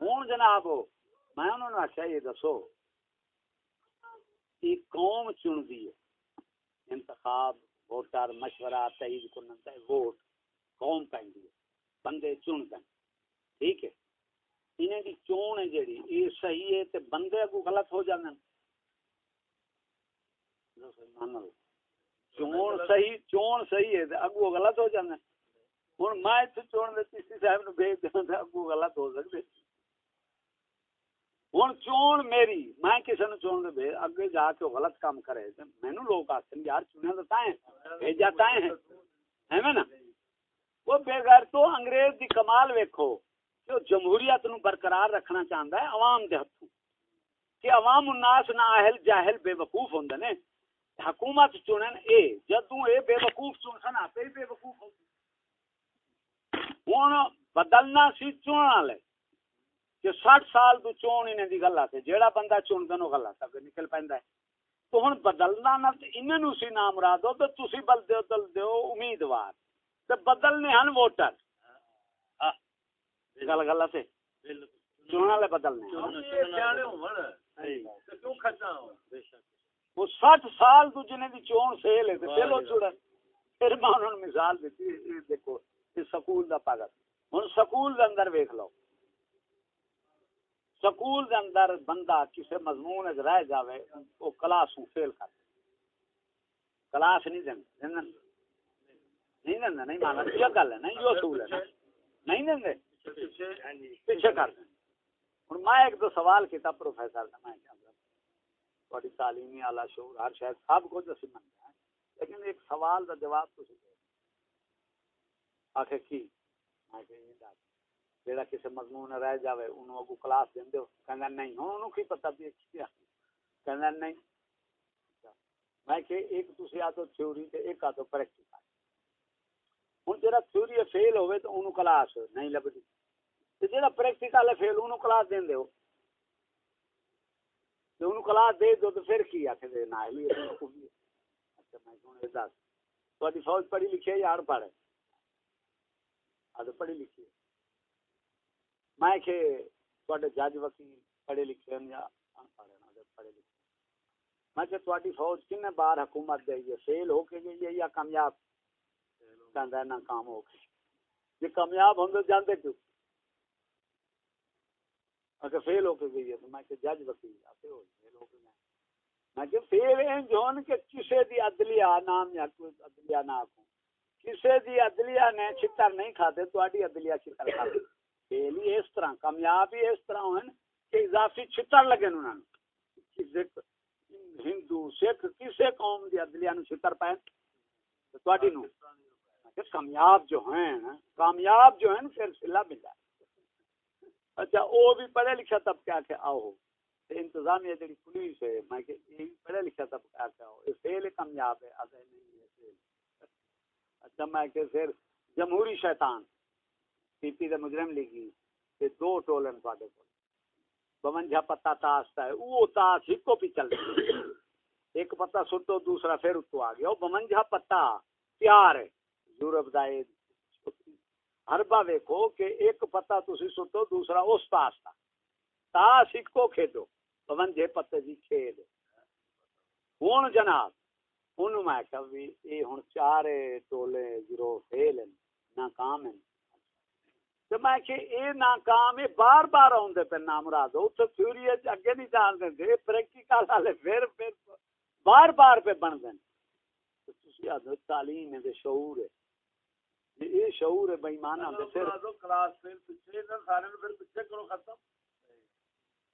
ہوں جناب میں انہوں نے آخیا، یہ دسو ایک قوم چن دی ہے۔ انتخاب، ووٹر، مشورہ تعید کرنا ووٹ قوم پہ بندے چن دیں ٹھیک ہے۔ انہیں دی چون ہے جیڑی، یہ صحیح ہے تے بندے کو غلط ہو جاندے چون صحیح چون صحیح ہے اگو غلط ہو جاندے ہن میں تے چون دے سی صاحب نو بھیج دیاں تے اگو غلط ہو سکدے ہوں چون میری میں کسی نے چون دے اگے جا کے غلط کام کرے مینو لوگ آتے یار چنیا تو تائیں بھیجا تائیں ہے نا وہ بے گھر تو انگریز دی کمال ویکھو کہ جمہوریت نو برقرار رکھنا چاہتا ہے عوام دے ہاتھوں کہ عوام الناس نہ اہل جاہل بے وقوف ہوندے نے حکومت چنن اے جدوں اے بے وقوف چن سن آپ بے وقوف ہوں بدلنا سی چنن والے کہ سٹھ سال تو چون انہیں دی گل آتے جیڑا بندہ چون دنو گل آتا نکل پہندا ہے۔ تو ہن بدلنا نہ انہاں نو سی نام را دو تو تسی بل دیو دل دیو امیدوار۔ تے بدلنے ہن ووٹر۔ گل گل سے چون والے بدلنے۔ وہ سٹھ سال تو جنہیں دی چون سیل ہے چلو چڑن پھر میں انہوں نے مثال دیتی دیکھو یہ سکول دا پاگل۔ ہوں سکول دے اندر ویکھ لو۔ سکول دے اندر بندہ کسی مضمون رہ جاوے وہ کلاس فیل کر کلاس نہیں دیں نہیں۔ دیں نہیں مانا کیا گل ہے نہیں جو اصول ہے۔ نہیں دیں پیچھے کر ہوں میں ایک دو سوال کیا پروفیسر نے میں تھوڑی تعلیمی آلہ شعور، ہر شاید سب کچھ اسی من گیا لیکن ایک سوال کا جواب تو آخر کی؟ جہاں کسی مضمون رہ جائے انہوں اگو کلاس دیں کہ نہیں، ہوں انہوں کی پتہ بھی کیا کہ نہیں۔ میں کہ ایک دوسری آ تو تھیوری تے ایک آ تو پریکٹیکل ہوں جا تھیوری فیل ہوئے تو انہوں کلاس نہیں لبھی جا پریکٹیکل فیل، انہوں کلاس دیں دو انہوں کلاس دے دو تو پھر کی آخر دے نہ اچھا میں کہوں دس۔ تھوڑی فوج پڑھی لکھی ہے یا ان پڑھ؟ ہے پڑھی لکھی ہے۔ میں کہ تھوڑے جج وکیل پڑھے لکھے ہیں یا ان پڑھ پڑھے لکھے میں کہ فوج بار حکومت دے فیل ہو کے گئی ہے یا کامیاب؟ کہندا ناکام ہو کے۔ یہ کامیاب ہوندے جاندے کیوں؟ اگر فیل ہو کے گئی ہے تو میں کہ جج وکیل آتے ہو، فیل ہو کے گئے۔ میں کہ فیل ہیں جون کہ کسے دی عدلیہ نام یا کوئی عدلیہ نہ آکھوں۔ کسے دی عدلیہ نے چھتر نہیں کھاتے تو آڈی عدلیہ چھتر کھاتے فیل ہی اس طرح کامیابی اس طرح ہوئے کہ اضافی چھتر لگے انہوں نے ہندو، سکھ، کسے قوم دی عدلیہ نو چھتر پائیں تو آڈی نو کامیاب جو ہیں، کامیاب جو ہیں، پھر سلہ ملا اچھا وہ بھی پڑھے لکھا تب کیا کہ آؤ انتظامیہ جڑی پولیس ہے، میں کہ یہ پڑھے لکھا تب کیا کہ آؤ۔ یہ فیل کامیاب ہے آدھے نہیں ہے فیل اچھا میں کہ پھر جمہوری شیطان، پی پی دے مجرم لگی کہ دو ٹولن پاڑے کو بمنجھا پتا تاستا ہے، وہ تاس ہی کو بھی چل رہی ایک پتا سٹو، دوسرا پھر اتو آ گیا۔ بمنجھا پتا پیار ہے۔ یورپ دا ہربا ویکو کہ ایک پتا تسی سٹو، دوسرا اس پاس تھا تا سکو کھیدو پون جے پتے دی کھید ہون جناب ان میں کہ بھی اے ہن چارے ٹولے گرو فیل ناکام ہیں تو میں کہ اے ناکام ہے بار بار ہوندے پہ نامراد ہو تو تھیوری اگے نہیں جان دے پریکٹیکل والے پھر پھر بار بار پہ بن دین تسی تعلیم ہے شعور ہے یہ شعور ہے بھائی مانا پھر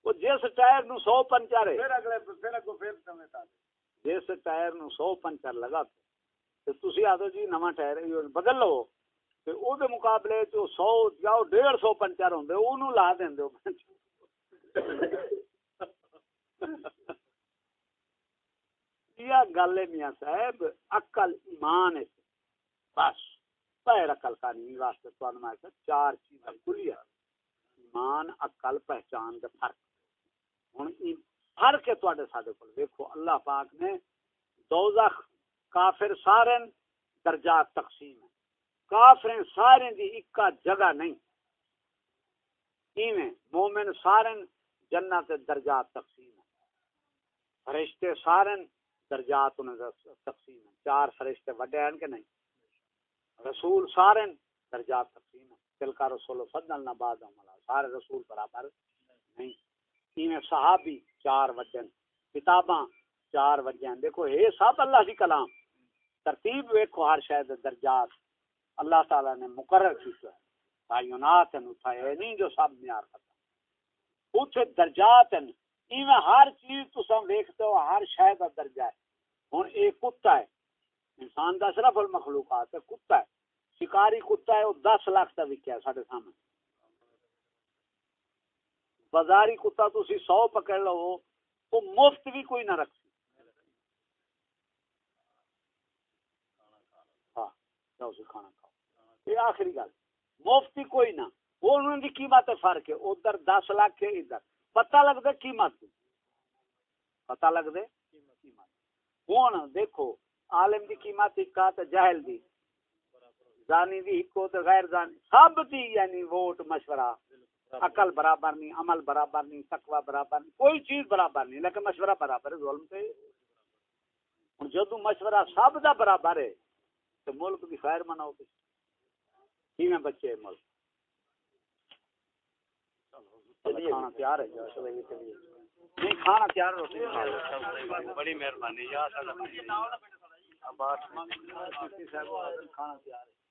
وہ جس ٹائر نو سو پنچر ہے۔ جس ٹائر نو سو پنچر لگا تو تسی آدھو جی نواں ٹائر بدل لو۔ تے او دے مقابلے جو سو جاؤ ڈیڑھ سو پنچر ہوندے اونوں لا دیندے یہ گل ہے میاں صاحب عقل ایمان ہے۔ بس۔ پیر عقل کرنی واسطے تو میں کہ چار چیزاں کھلی ایمان، عقل، پہچان دے فرق۔ ہن فرق ہے تواڈے ساڈے کول دیکھو اللہ پاک نے دوزخ کافر سارے درجات تقسیم ہے۔ کافر سارے دی اکا جگہ نہیں۔ ایویں مومن سارے جنت درجات تقسیم ہے۔ فرشتے سارے درجات انہاں تقسیم ہے۔ چار فرشتے وڈے ہیں کہ نہیں؟ رسول سارے درجات تقسیم دل کا رسول فضل، نہ بعد عملہ سارے رسول برابر نہیں۔ تین صحابی چار وجن کتاباں چار وجن دیکھو، یہ سب اللہ کی کلام۔ ترتیب ویکھو، ہر شاید درجات۔ اللہ تعالی نے مقرر کیتا ہے۔ تعینات ہیں اٹھائے نہیں جو سب معیار کرتا۔ اتھے درجات ہیں۔ ایویں ہر چیز تو سم دیکھتے ہو، ہر شاید درجہ ہے۔ ہن ایک کتا ہے۔ انسان دا صرف المخلوقات ہے کتا ہے۔ شکاری کتا ہے، وہ دس لاکھ کا وکیا ہے سارے سامنے۔ بازاری کتا تو اسی سو پکڑ لو وہ مفت بھی کوئی نہ رکھ ہاں کھانا کھاؤ۔ یہ آخری گل۔ مفتی کوئی نہ۔ وہ انہوں کی قیمت فرق ہے۔ ادھر دس لاکھ ہے، ادھر۔ پتہ لگ دے قیمت۔ پتہ لگ دے قیمت۔ ہوں دیکھو عالم دی قیمت اکا تے جاہل دی۔ زانی دی اکو تے غیر زانی۔ سب دی یعنی ووٹ مشورہ۔ عقل برابر نہیں عمل برابر نہیں تقوی برابر نہیں کوئی چیز برابر نہیں لیکن مشورہ برابر ہے ظلم تے۔ ہوں جدو مشورہ سب دا برابر ہے تو ملک کی خیر مناؤ کی میں بچے ملک؟ کھانا تیار ہے۔ نہیں کھانا تیار روٹی بڑی مہربانی کھانا تیار ہے